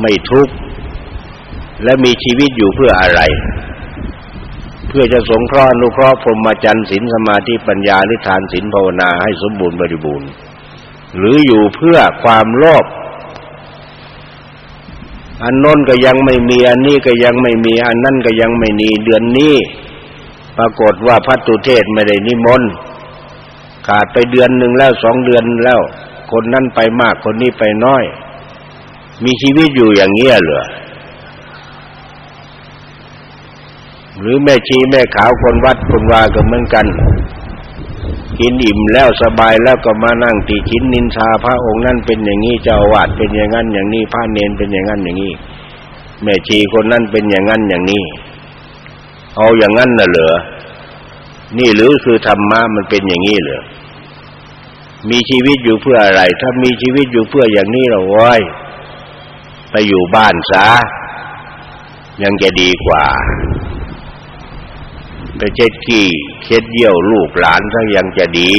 ไม่ทุกข์และมีชีวิตอยู่เพื่ออะไร พื่อจะสงเคราะห์นุเคราะห์พรหมจรรย์ศีลสมาธิปัญญาหรือทานศีลภาวนาให้สมบูรณ์บริบูรณ์ หรืออยู่เพื่อความโลภอันน้นก็ยังไม่มีอันนี้ก็ยังไม่มีอันนั่นก็ยังไม่มีเดือนนี้ปรากฏว่าพระตุเทศไม่ได้นิมนต์ขาดไปเดือนหนึ่งแล้วสองเดือนแล้ว คนนั้นไปมากคนนี้ไปน้อย มีชีวิตอยู่อย่างเงี้ยเหรอ หรือแม่ชีแม่ขาวคนวัดคนวาก็เหมือนกัน กินอิ่มแล้วสบายแล้วก็มานั่งตีชิ้นนินชาพระองค์นั่นเป็นอย่างนี้เจ้าวาดเป็นอย่างนั้นอย่างนี้พระเนนเป็นอย่างนั้นอย่างนี้แม่ชีคนนั้นเป็นอย่างนั้นอย่างนี้ เอาอย่างนั้นน่ะเหรอนี่หรือคือธรรมะมันเป็นอย่างนี้เหรอมีชีวิตอยู่เพื่ออะไร ถ้ามีชีวิตอยู่เพื่ออย่างนี้เราโว้ยไปอยู่บ้านซะยังจะดีกว่า ไปเช็ดขี้เช็ดเยี่ยวลูกหลานถ้ายังจะดี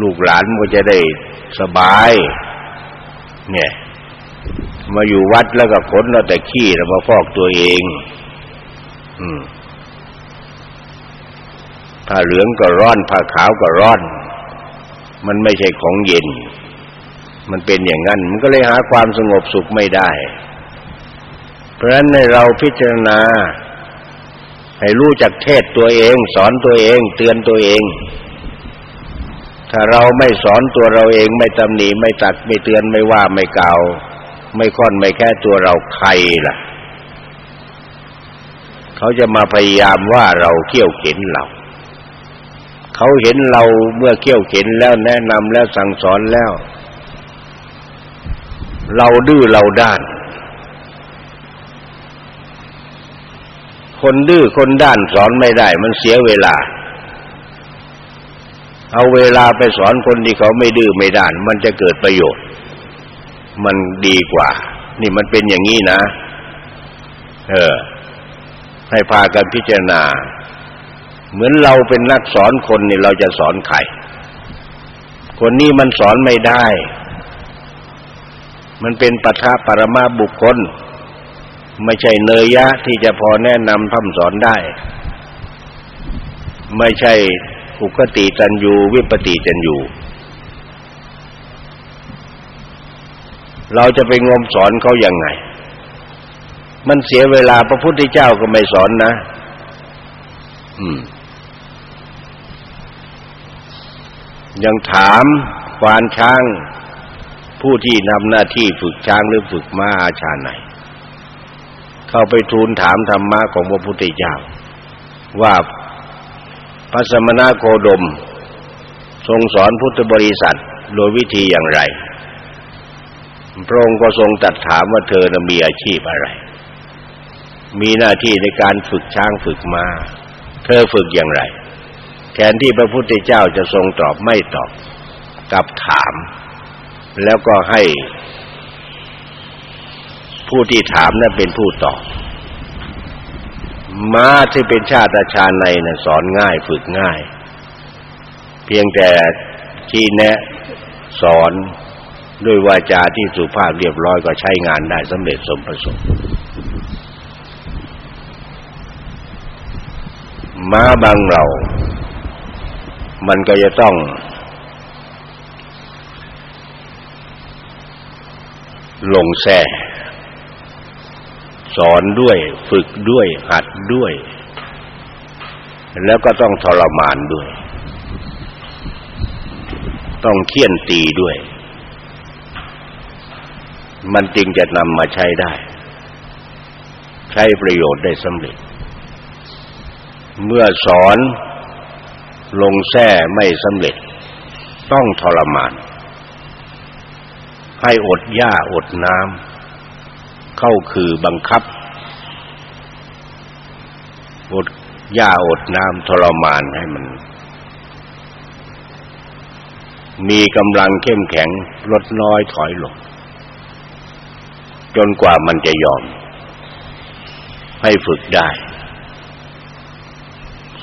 ลูกหลานก็จะได้สบาย เนี่ย มาอยู่วัดแล้วก็ขนเราแต่ขี้แล้วมาฟอกตัวเอง อืมผ้าเหลืองก็ร้อนผ้าขาวก็ร้อน มันไม่ใช่ของเย็น มันเป็นอย่างนั้น มันก็เลยหาความสงบสุขไม่ได้ เพราะฉะนั้นในเราพิจารณา ให้รู้จักเทศตัวเอง สอนตัวเอง เตือนตัวเอง ถ้าเราไม่สอนตัวเราเองไม่ตำหนิไม่ตัดไม่เตือนไม่ว่าไม่กล่าว ไม่ค่อนไม่แค่ตัวเราใครล่ะ เขาจะมาพยายามว่าเราเขี่ยวเข็นเรา เขาเห็นเราเมื่อเขี่ยวเข็นแล้วแนะนำแล้วสั่งสอนแล้ว เราดื้อเราด้าน คนดื้อคนด้านสอนไม่ได้ มันเสียเวลา เอาเวลาไปสอนคนที่เขาไม่ดื้อไม่ด้าน มันจะเกิดประโยชน์ มันดีกว่า นี่มันเป็นอย่างนี้นะ เออ ให้พากันพิจารณา เหมือนเราเป็นนักสอนคนนี่เราจะสอนใครคนนี้มันสอนไม่ได้ มันเป็นปัทภปรมาบุคคล ไม่ใช่เนยยะที่จะพอแนะนำทำสอนได้ ไม่ใช่อุกติจันยูวิปติจันยูเราจะไปงมสอนเขายังไง มันเสียเวลาพระพุทธเจ้าก็ไม่สอนนะ อืม ยังถามควานช้าง ผู้ที่ทำหน้าที่ฝึกช้างหรือฝึกม้าอาชาไหน เข้าไปทูลถามธรรมะของพระพุทธเจ้า ว่าพระสมณโคดม ทรงสอนพุทธบริษัทโดยวิธีอย่างไร พระองค์ก็ทรงตัดถามว่าเธอมีอาชีพอะไร มีหน้าที่ในการฝึกช้างฝึกมา้า เธอฝึกอย่างไร แทนที่พระพุทธเจ้าจะทรงตอบไม่ตอบกับถาม แล้วก็ให้ ผู้ที่ถามนั้นเป็นผู้ตอบม้าที่เป็นชาติชาในน่ะสอนง่ายฝึกง่าย เพียงแต่ชี้แนะสอนด้วยวาจาที่สุภาพเรียบร้อยก็ใช้งานได้สำเร็จสมประสงค์ม้าบางเรา มันก็จะต้อง ลงแส่ สอนด้วย ฝึกด้วย หัดด้วย แล้วก็ต้องทรมานด้วย ต้องเคี่ยนตีด้วย มันจึงจะนำมาใช้ได้ ใช้ประโยชน์ได้สำเร็จ เมื่อสอนลงแท้ไม่สำเร็จ ต้องทรมาน ให้อดหญ้าอดน้ำ เข้าคือบังคับอดหญ้าอดน้ำทรมานให้มัน มีกำลังเข้มแข็งลดน้อยถอยลงจนกว่ามันจะยอม ให้ฝึกได้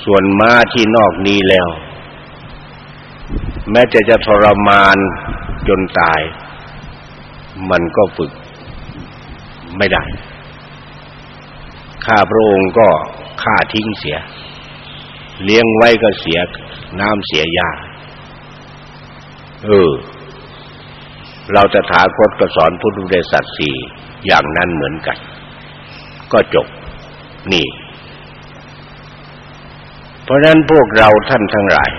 ส่วนม้าที่นอกนี้แล้ว แม้จะจะทรมานจนตาย มันก็ฝึก ไม่ได้ข้าพระองค์ก็ฆ่าทิ้งเสีย เลี้ยงไว้ก็เสียน้ำเสียยาเออ เราจะถาคตก็สอนพุทธเดชสัตว์สี่อย่างนั้นเหมือนกัน ก็จบนี่ เพราะนั้นพวกเราท่านทั้งหลาย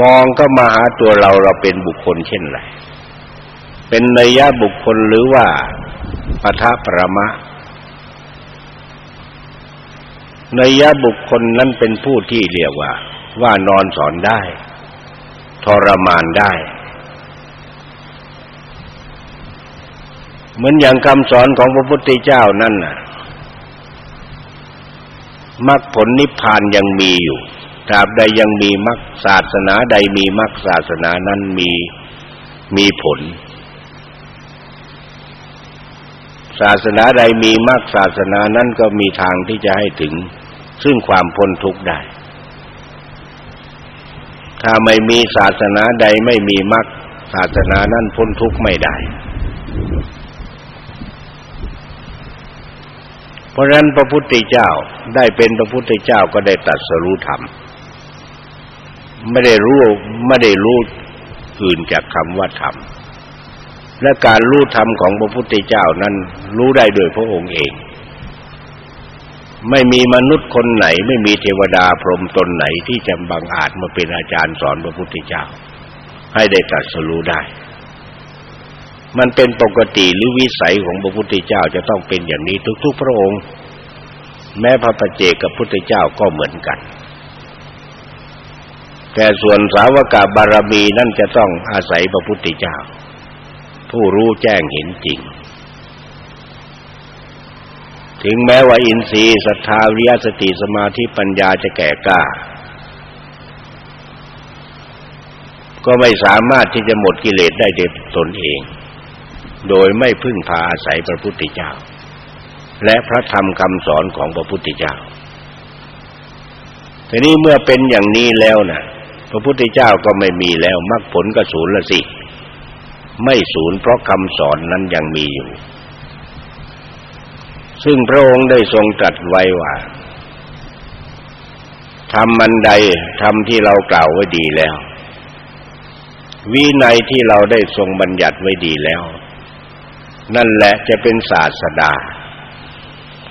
มองก็มาหาตัวเราเราเป็นบุคคลเช่นไร เป็นนัยยะบุคคลหรือว่าปทะประมะนัยยะบุคคลนั้นเป็นผู้ที่เรียกว่า ว่านอนสอนได้ทรมานได้ เหมือนอย่างคำสอนของพระพุทธเจ้านั่นน่ะมรรคผลนิพพานยังมีอยู่ตราบใดยังมีมรรคศาสนาใดมีมรรคศาสนานั้นมีมีผล ศาสนาใดมีมรรคศาสนานั้นก็มีทางที่จะให้ถึง ซึ่งความพ้นทุกข์ได้ ถ้าไม่มีศาสนาใดไม่มีมรรคศาสนานั้นพ้นทุกข์ไม่ได้ เพราะฉะนั้นพระพุทธเจ้าได้เป็นพระพุทธเจ้าก็ได้ตรัสรู้ธรรม ไม่ได้รู้ไม่ได้รู้อื่นจากคำว่าธรรม และการรู้ธรรมของพระพุทธเจ้านั้นรู้ได้โดยพระองค์เอง ไม่มีมนุษย์คนไหน ไม่มีเทวดาพรหมตนไหนที่จะบังอาจมาเป็นอาจารย์สอนพระพุทธเจ้า ให้ได้ตรัสรู้ได้ มันเป็นปกติหรือวิสัยของพระพุทธเจ้าจะต้องเป็นอย่างนี้ทุก ๆ พระองค์ แม้พระปัจเจกับพุทธเจ้าก็เหมือนกันแต่ส่วนสาวกบารมีนั่นจะต้องอาศัยพระพุทธเจ้า ผู้รู้แจ้งเห็นจริง ถึงแม้ว่าอินทรีย์ศรัทธาวิริยะสติสมาธิปัญญาจะแก่กล้า ก็ไม่สามารถที่จะหมดกิเลสได้เด็ดตนเอง โดยไม่พึ่งพาอาศัยพระพุทธเจ้า และพระธรรมคำสอนของพระพุทธเจ้าทีนี้เมื่อเป็นอย่างนี้แล้วนะพระพุทธเจ้าก็ไม่มีแล้วมรรคผลก็สูญละสิ ไม่สูญเพราะคำสอนนั้นยังมีอยู่ ซึ่งพระองค์ได้ทรงตรัสไว้ว่าทำมันใดทำที่เรากล่าวไว้ดีแล้ว วินัยที่เราได้ทรงบัญญัติไว้ดีแล้ว นั่นแหละจะเป็นศาสดา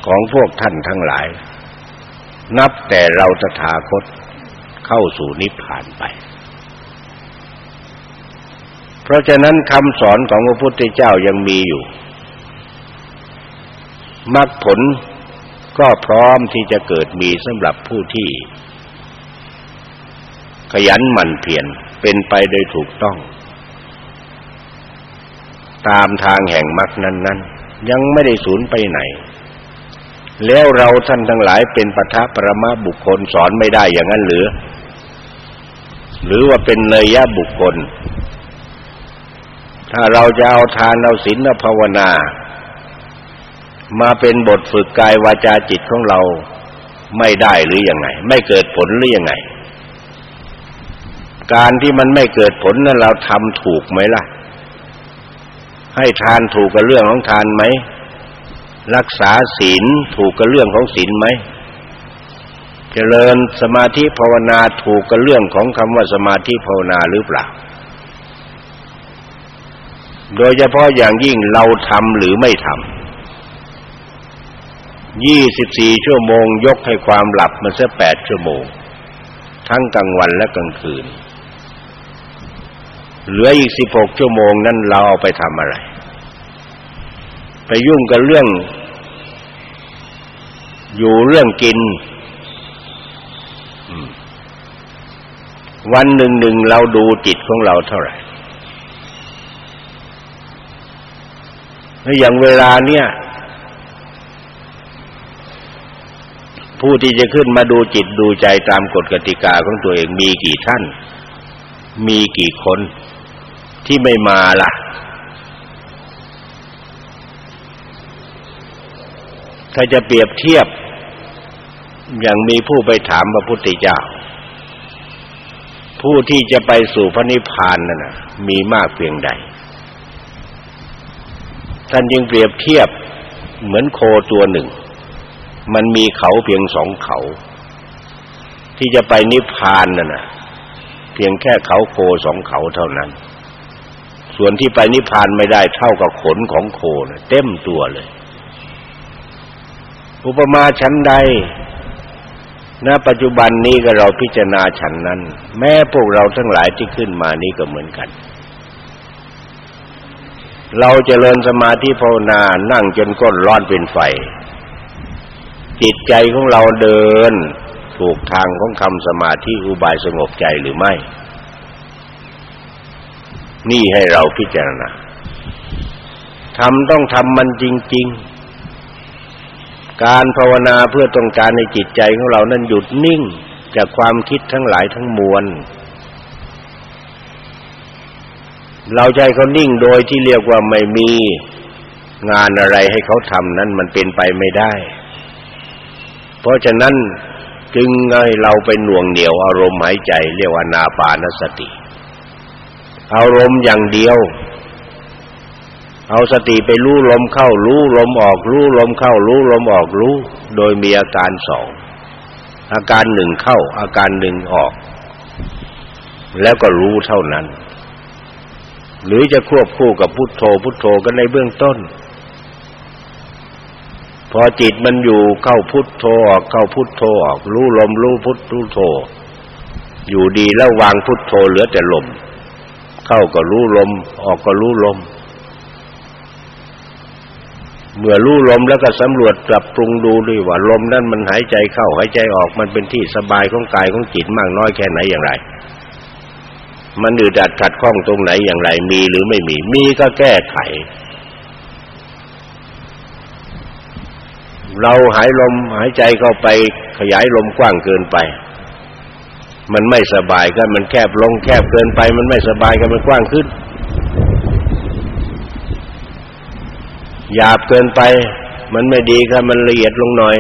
ของพวกท่านทั้งหลาย นับแต่เราตถาคตเข้าสู่นิพพานไป เพราะฉะนั้นคำสอนของพระพุทธเจ้ายังมีอยู่มรรคผลก็พร้อมที่จะเกิดมีสำหรับผู้ที่ ขยันหมั่นเพียรเป็นไปโดยถูกต้อง ตามทางแห่งมรรคนั้น ๆ ยังไม่ได้สูญไปไหน แล้วเราท่านทั้งหลายเป็นปทะประมาบุคคลสอนไม่ได้อย่างนั้นหรือ หรือว่าเป็นเลยยะบุคคล ถ้าเราจะเอาทานเอาศีลเอาภาวนา มาเป็นบทฝึกกายวาจาจิตของเราไม่ได้หรือยังไง ไม่เกิดผลหรืออยังไง การที่มันไม่เกิดผลนั้นเราทำถูกไหมล่ะ ให้ทานถูกกับเรื่องของทานไหม รักษาศีลถูกกับเรื่องของศีลไหมเจริญสมาธิภาวนาถูกกับเรื่องของคำว่าสมาธิภาวนาหรือเปล่า โดยเฉพาะอย่างยิ่งเราทำหรือไม่ทำยี่สิบสี่ชั่วโมงยกให้ความหลับมาสักแปดชั่วโมง ทั้งกลางวันและกลางคืน เหลืออีกสิบหกชั่วโมงนั้นเราเอาไปทำอะไร ไปยุ่งกับเรื่อง อยู่เรื่องกินวันหนึ่งหนึ่งเราดูจิตของเราเท่าไหร่ แล้วอย่างเวลาเนี้ยผู้ที่จะขึ้นมาดูจิตดูใจตามกฎกติกาของตัวเองมีกี่ท่าน มีกี่คนที่ไม่มาล่ะ ถ้าจะเปรียบเทียบ อย่างมีผู้ไปถามพระพุทธเจ้า ผู้ที่จะไปสู่พระนิพพานนั่นนะมีมากเพียงใด ท่านยังเปรียบเทียบเหมือนโคตัวหนึ่ง มันมีเขาเพียงสองเขา ที่จะไปนิพพานนั่นนะเพียงแค่เขาโคสองเขาเท่านั้น ส่วนที่ไปนิพพานไม่ได้เท่ากับขนของโคนะเต็มตัวเลย อุปมาชั้นใดณปัจจุบันนี้ก็เราพิจารณาฉันนั้น แม้พวกเราทั้งหลายที่ขึ้นมานี้ก็เหมือนกัน เราจเจริญสมาธิภาวนานั่งจนก้นร้อนเป็นไฟ จิตใจของเราเดิน ถูกทางของคำสมาธิอุบายสงบใจหรือไม่ นี่ให้เราพิจารณาทำต้องทำมันจริง ๆ การภาวนาเพื่อต้องการในจิตใจของเรานั้นหยุดนิ่งจากความคิดทั้งหลายทั้งมวล เราใจเขานิ่งโดยที่เรียกว่าไม่มีงานอะไรให้เขาทำนั้นมันเป็นไปไม่ได้ เพราะฉะนั้นจึงให้เราไปหน่วงเหนียวอารมณ์หายใจเรียกว่านาปานสติ อารมณ์อย่างเดียว เอาสติไปรู้ลมเข้ารู้ลมออกรู้ลมเข้ารู้ลมออกรู้ โดยมีอาการสองอาการหนึ่งเข้าอาการหนึ่งออก แล้วก็รู้เท่านั้น หรือจะควบคู่กับพุทโธพุทโธกันในเบื้องต้น พอจิตมันอยู่เข้าพุทโธออกเข้าพุทโธออกรู้ลมรู้พุทรู้โธอยู่ดีแล้ววางพุทโธเหลือแต่ลม เข้าก็รู้ลมออกก็รู้ลม เมื่อรู้ลมแล้วก็สำรวจปรับปรุงดูด้วยว่าลมนั้นมันหายใจเข้าหายใจออกมันเป็นที่สบายของกายของจิตมากน้อยแค่ไหนอย่างไร มันอึดอัดขัดข้องตรงไหนอย่างไรมีหรือไม่มี มีก็แก้ไข เราหายลมหายใจเข้าไปขยายลมกว้างเกินไป มันไม่สบายกันมันแคบลงแคบเกินไป มันไม่สบายกันมันกว้างขึ้นหยาบเกินไป มันไม่ดีครับมันละเอียดลงหน่อย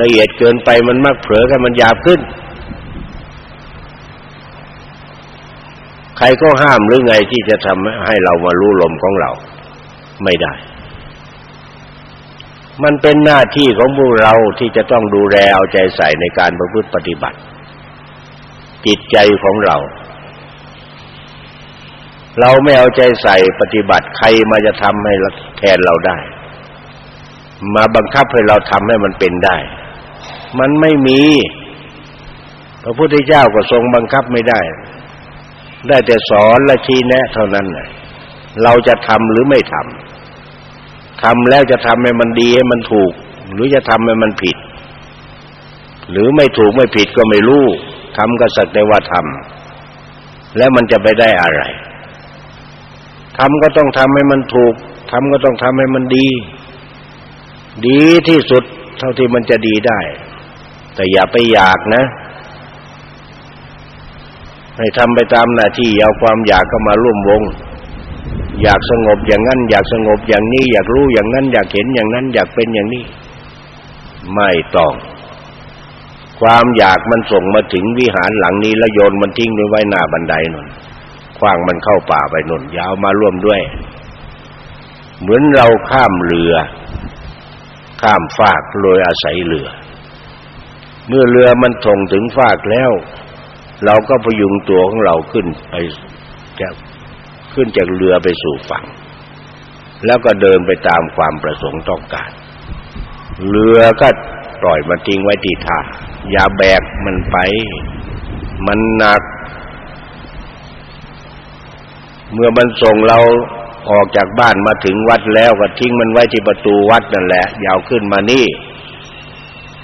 ละเอียดเกินไปมันมักเผลอครับมันหยาบขึ้น ใครก็ห้ามหรือไงที่จะทำให้เรามารู้ลมของเรา ไม่ได้ มันเป็นหน้าที่ของพวกเราที่จะต้องดูแลเอาใจใส่ในการประพฤติปฏิบัติ จิตใจของเรา เราไม่เอาใจใส่ปฏิบัติใครมาจะทำให้แทนเราได้ มาบังคับให้เราทำให้มันเป็นได้ มันไม่มี พระพุทธเจ้าก็ทรงบังคับไม่ได้ ได้แต่สอนและชี้แนะเท่านั้นเราจะทำหรือไม่ทำทำแล้วจะทำให้มันดีให้มันถูก หรือจะทำให้มันผิด หรือไม่ถูกไม่ผิดก็ไม่รู้ทำก็สักแต่ว่าทำแล้วมันจะไปได้อะไรทำก็ต้องทำให้มันถูกทำก็ต้องทำให้มันดี ดีที่สุดเท่าที่มันจะดีได้ แต่อย่าไปอยากนะ ให้ทำไปตามหน้าที่เอาความอยากเข้ามาร่วมวง อยากสงบอย่างนั้น อยากสงบอย่างนี้ อยากรู้อย่างนั้น อยากเห็นอย่างนั้น อยากเป็นอย่างนี้ ไม่ต้อง ความอยากมันส่งมาถึงวิหารหลังนี้แล้วโยนมันทิ้งไว้หน้าบันไดนั่นคว้างมันเข้าป่าไปนนยาวมาร่วมด้วย เหมือนเราข้ามเรือ ข้ามฟากโดยอาศัยเรือ เมื่อเรือมันทงถึงฟากแล้ว เราก็พยุงตัวของเราขึ้นไปจะขึ้นจากเรือไปสู่ฝั่ง แล้วก็เดินไปตามความประสงค์ต้องการ เรือก็ปล่อยมันทิ้งไว้ที่ท่าอย่าแบกมันไป มันหนัก เมื่อมันส่งเราออกจากบ้านมาถึงวัดแล้วก็ทิ้งมันไว้ที่ประตูวัดนั่นแหละยาวขึ้นมานี่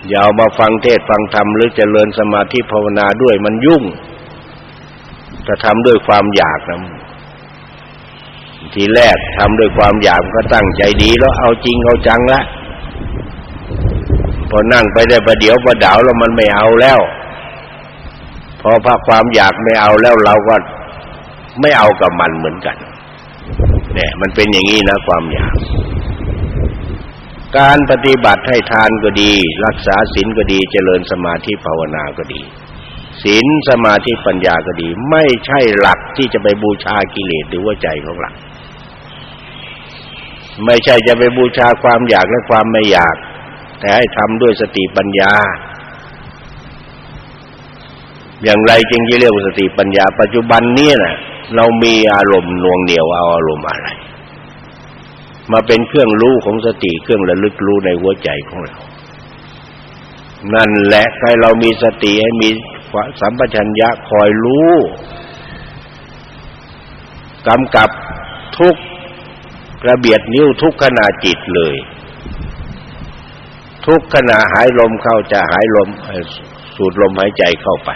อย่ามาฟังเทศฟังธรรมหรือเจริญสมาธิภาวนาด้วยมันยุ่งถ้าทำด้วยความอยากนะทีแรกทำด้วยความอยากก็ตั้งใจดีแล้วเอาจริงเอาจังละพอนั่งไปได้ประเดี๋ยวประดาวแล้วมันไม่เอาแล้ว พอพักความอยากไม่เอาแล้วเราก็ไม่เอากับมันเหมือนกันเนี่ยมันเป็นอย่างนี้นะความอยาก การปฏิบัติให้ทานก็ดี รักษาศีลก็ดีเจริญสมาธิภาวนาก็ดีศีลสมาธิปัญญาก็ดี ไม่ใช่หลักที่จะไปบูชากิเลสหรือว่าใจของหลัก ไม่ใช่จะไปบูชาความอยากและความไม่อยาก แต่ให้ทำด้วยสติปัญญา อย่างไรจึงจะเรียกว่าสติปัญญา ปัจจุบันนี้นะเรามีอารมณ์นวงเหนียวเอาอารมณ์อะไร มาเป็นเครื่องรู้ของสติเครื่องระลึกรู้ในหัวใจของเรา นั่นแหละให้เรามีสติให้มีสัมปชัญญะคอยรู้กำกับทุกระเบียดนิ้วทุกขณะจิตเลย ทุกขณะหายลมเข้าจะหายลมสูดลมหายใจเข้าไป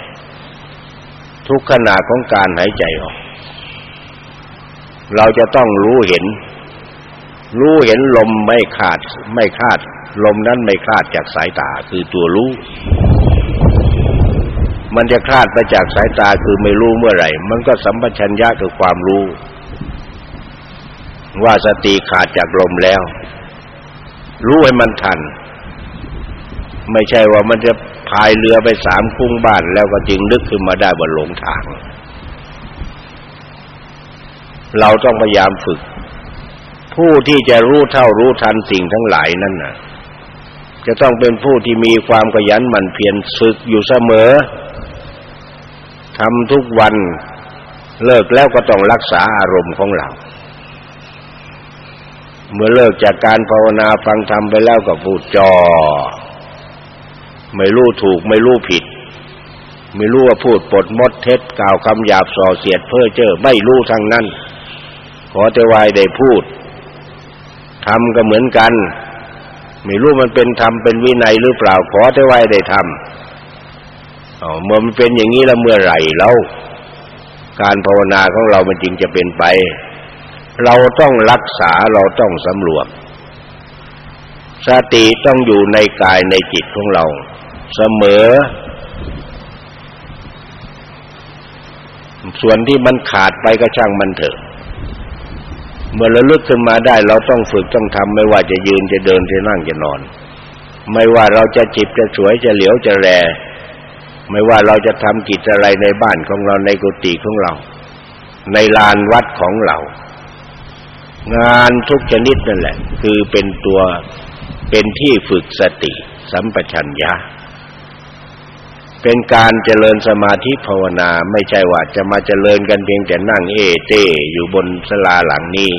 ทุกขณะของการหายใจออก เราจะต้องรู้เห็น รู้เห็นลมไม่ขาดไม่คาด ลมนั้นไม่คลาดจากสายตาคือตัวรู้ มันจะคลาดไปจากสายตาคือไม่รู้เมื่อไหร่ มันก็สัมปชัญญะคือความรู้ ว่าสติขาดจากลมแล้ว รู้ให้มันทัน ไม่ใช่ว่ามันจะพายเรือไปสามคุ้งบ้านแล้วก็จึงนึกขึ้นมาได้ว่าหลงทาง เราต้องพยายามฝึก ผู้ที่จะรู้เท่ารู้ทันสิ่งทั้งหลายนั่นน่ะ จะต้องเป็นผู้ที่มีความขยันหมั่นเพียรฝึกอยู่เสมอทำทุกวันเลิกแล้วก็ต้องรักษาอารมณ์ของเรา เมื่อเลิกจากการภาวนาฟังธรรมไปแล้วก็พูดจอ ไม่รู้ถูกไม่รู้ผิด ไม่รู้ว่าพูดปดมดเท็จกล่าวคำหยาบส่อเสียดเพ้อเจ้อไม่รู้ทั้งนั้น ขอแต่วายได้พูด ทำก็เหมือนกัน ไม่รู้มันเป็นธรรมเป็นวินัยหรือเปล่าขอได้ไว้ได้ทำอ๋อเมื่อมันเป็นอย่างนี้แล้วเมื่อไหร่แล้วการภาวนาของเรามันจริงจะเป็นไป เราต้องรักษาเราต้องสำรวม สติต้องอยู่ในกายในจิตของเรา เสมอ ส่วนที่มันขาดไปก็ช่างมันเถอะ เมื่อระลึกขึ้นมาได้ เราต้องฝึกต้องทำไม่ว่าจะยืนจะเดินจะนั่งจะนอน ไม่ว่าเราจะจิบจะสวยจะเหลียวจะแลไม่ว่าเราจะทำกิจอะไรในบ้านของเราในกุฏิของเรา ในลานวัดของเรา งานทุกชนิดนั่นแหละ คือเป็นตัวเป็นที่ฝึกสติ สัมปชัญญะ เป็นการเจริญสมาธิภาวนาไม่ใช่ว่าจะมาเจริญกันเพียงแต่นั่งเอเต้อยู่บนสลาหลังนี้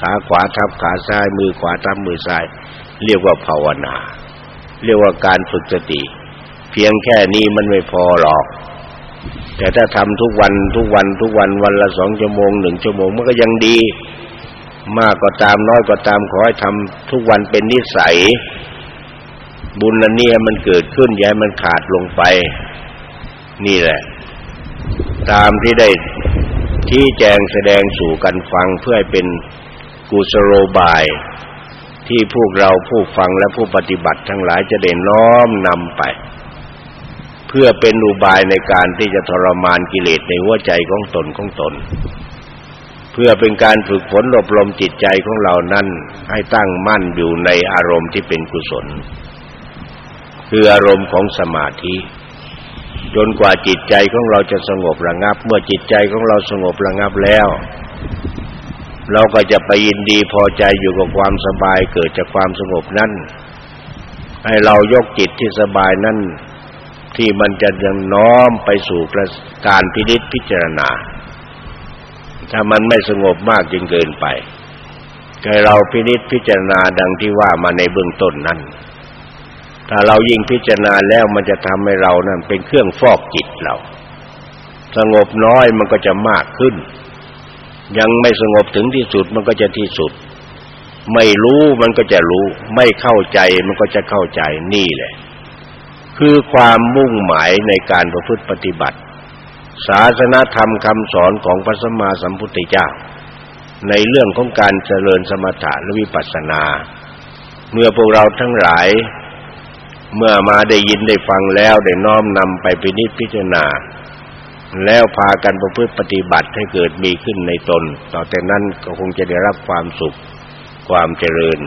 ขาขวาทับขาซ้ายมือขวาทับมือซ้าย เรียกว่าภาวนา เรียกว่าการฝึกสติ เพียงแค่นี้มันไม่พอหรอก แต่ถ้าทำทุกวันทุกวันทุกวันวันละสองชั่วโมงหนึ่งชั่วโมงมันก็ยังดี มากก็ตามน้อยก็ตามขอให้ทำทุกวันเป็นนิสัย บุญอันนี้มันเกิดขึ้นอย่าให้มันขาดลงไป นี่แหละ ตามที่ได้ที่แจงแสดงสู่กันฟังเพื่อให้เป็นกุศโลบาย ที่พวกเราผู้ฟังและผู้ปฏิบัติทั้งหลายจะได้น้อมนำไป เพื่อเป็นอุบายในการที่จะทรมานกิเลสในหัวใจของตนของตน เพื่อเป็นการฝึกฝนอบรมจิตใจของเรานั้นให้ตั้งมั่นอยู่ในอารมณ์ที่เป็นกุศล คืออารมณ์ของสมาธิ จนกว่าจิตใจของเราจะสงบระงับ เมื่อจิตใจของเราสงบระงับแล้ว เราก็จะไปยินดีพอใจอยู่กับความสบายเกิดจากความสงบนั้นให้เรายกจิตที่สบายนั้นที่มันจะยังน้อมไปสู่การพินิจพิจารณา ถ้ามันไม่สงบมากจนเกินไปให้เราพินิจพิจารณาดังที่ว่ามาในเบื้องต้นนั้น ถ้าเรายิ่งพิจารณาแล้วมันจะทำให้เรานั้นเป็นเครื่องฟอกจิตเรา สงบน้อยมันก็จะมากขึ้น ยังไม่สงบถึงที่สุดมันก็จะที่สุด ไม่รู้มันก็จะรู้ ไม่เข้าใจมันก็จะเข้าใจนี่แหละ คือความมุ่งหมายในการประพฤติปฏิบัติ ศาสนาธรรมคำสอนของพระสัมมาสัมพุทธเจ้า ในเรื่องของการเจริญสมถะและวิปัสสนา เมื่อพวกเราทั้งหลาย เมื่อมาได้ยินได้ฟังแล้วได้น้อมนำไปพินิจพิจารณา แล้วพากันประพฤติปฏิบัติให้เกิดมีขึ้นในตน ต่อแต่นั้นก็คงจะได้รับความสุข ความเจริญ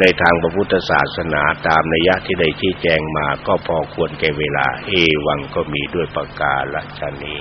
ในทางพระพุทธศาสนาตามนัยยะที่ได้ชี้แจงมาก็พอควรแก่เวลา เอวังก็มีด้วยประกาศชนี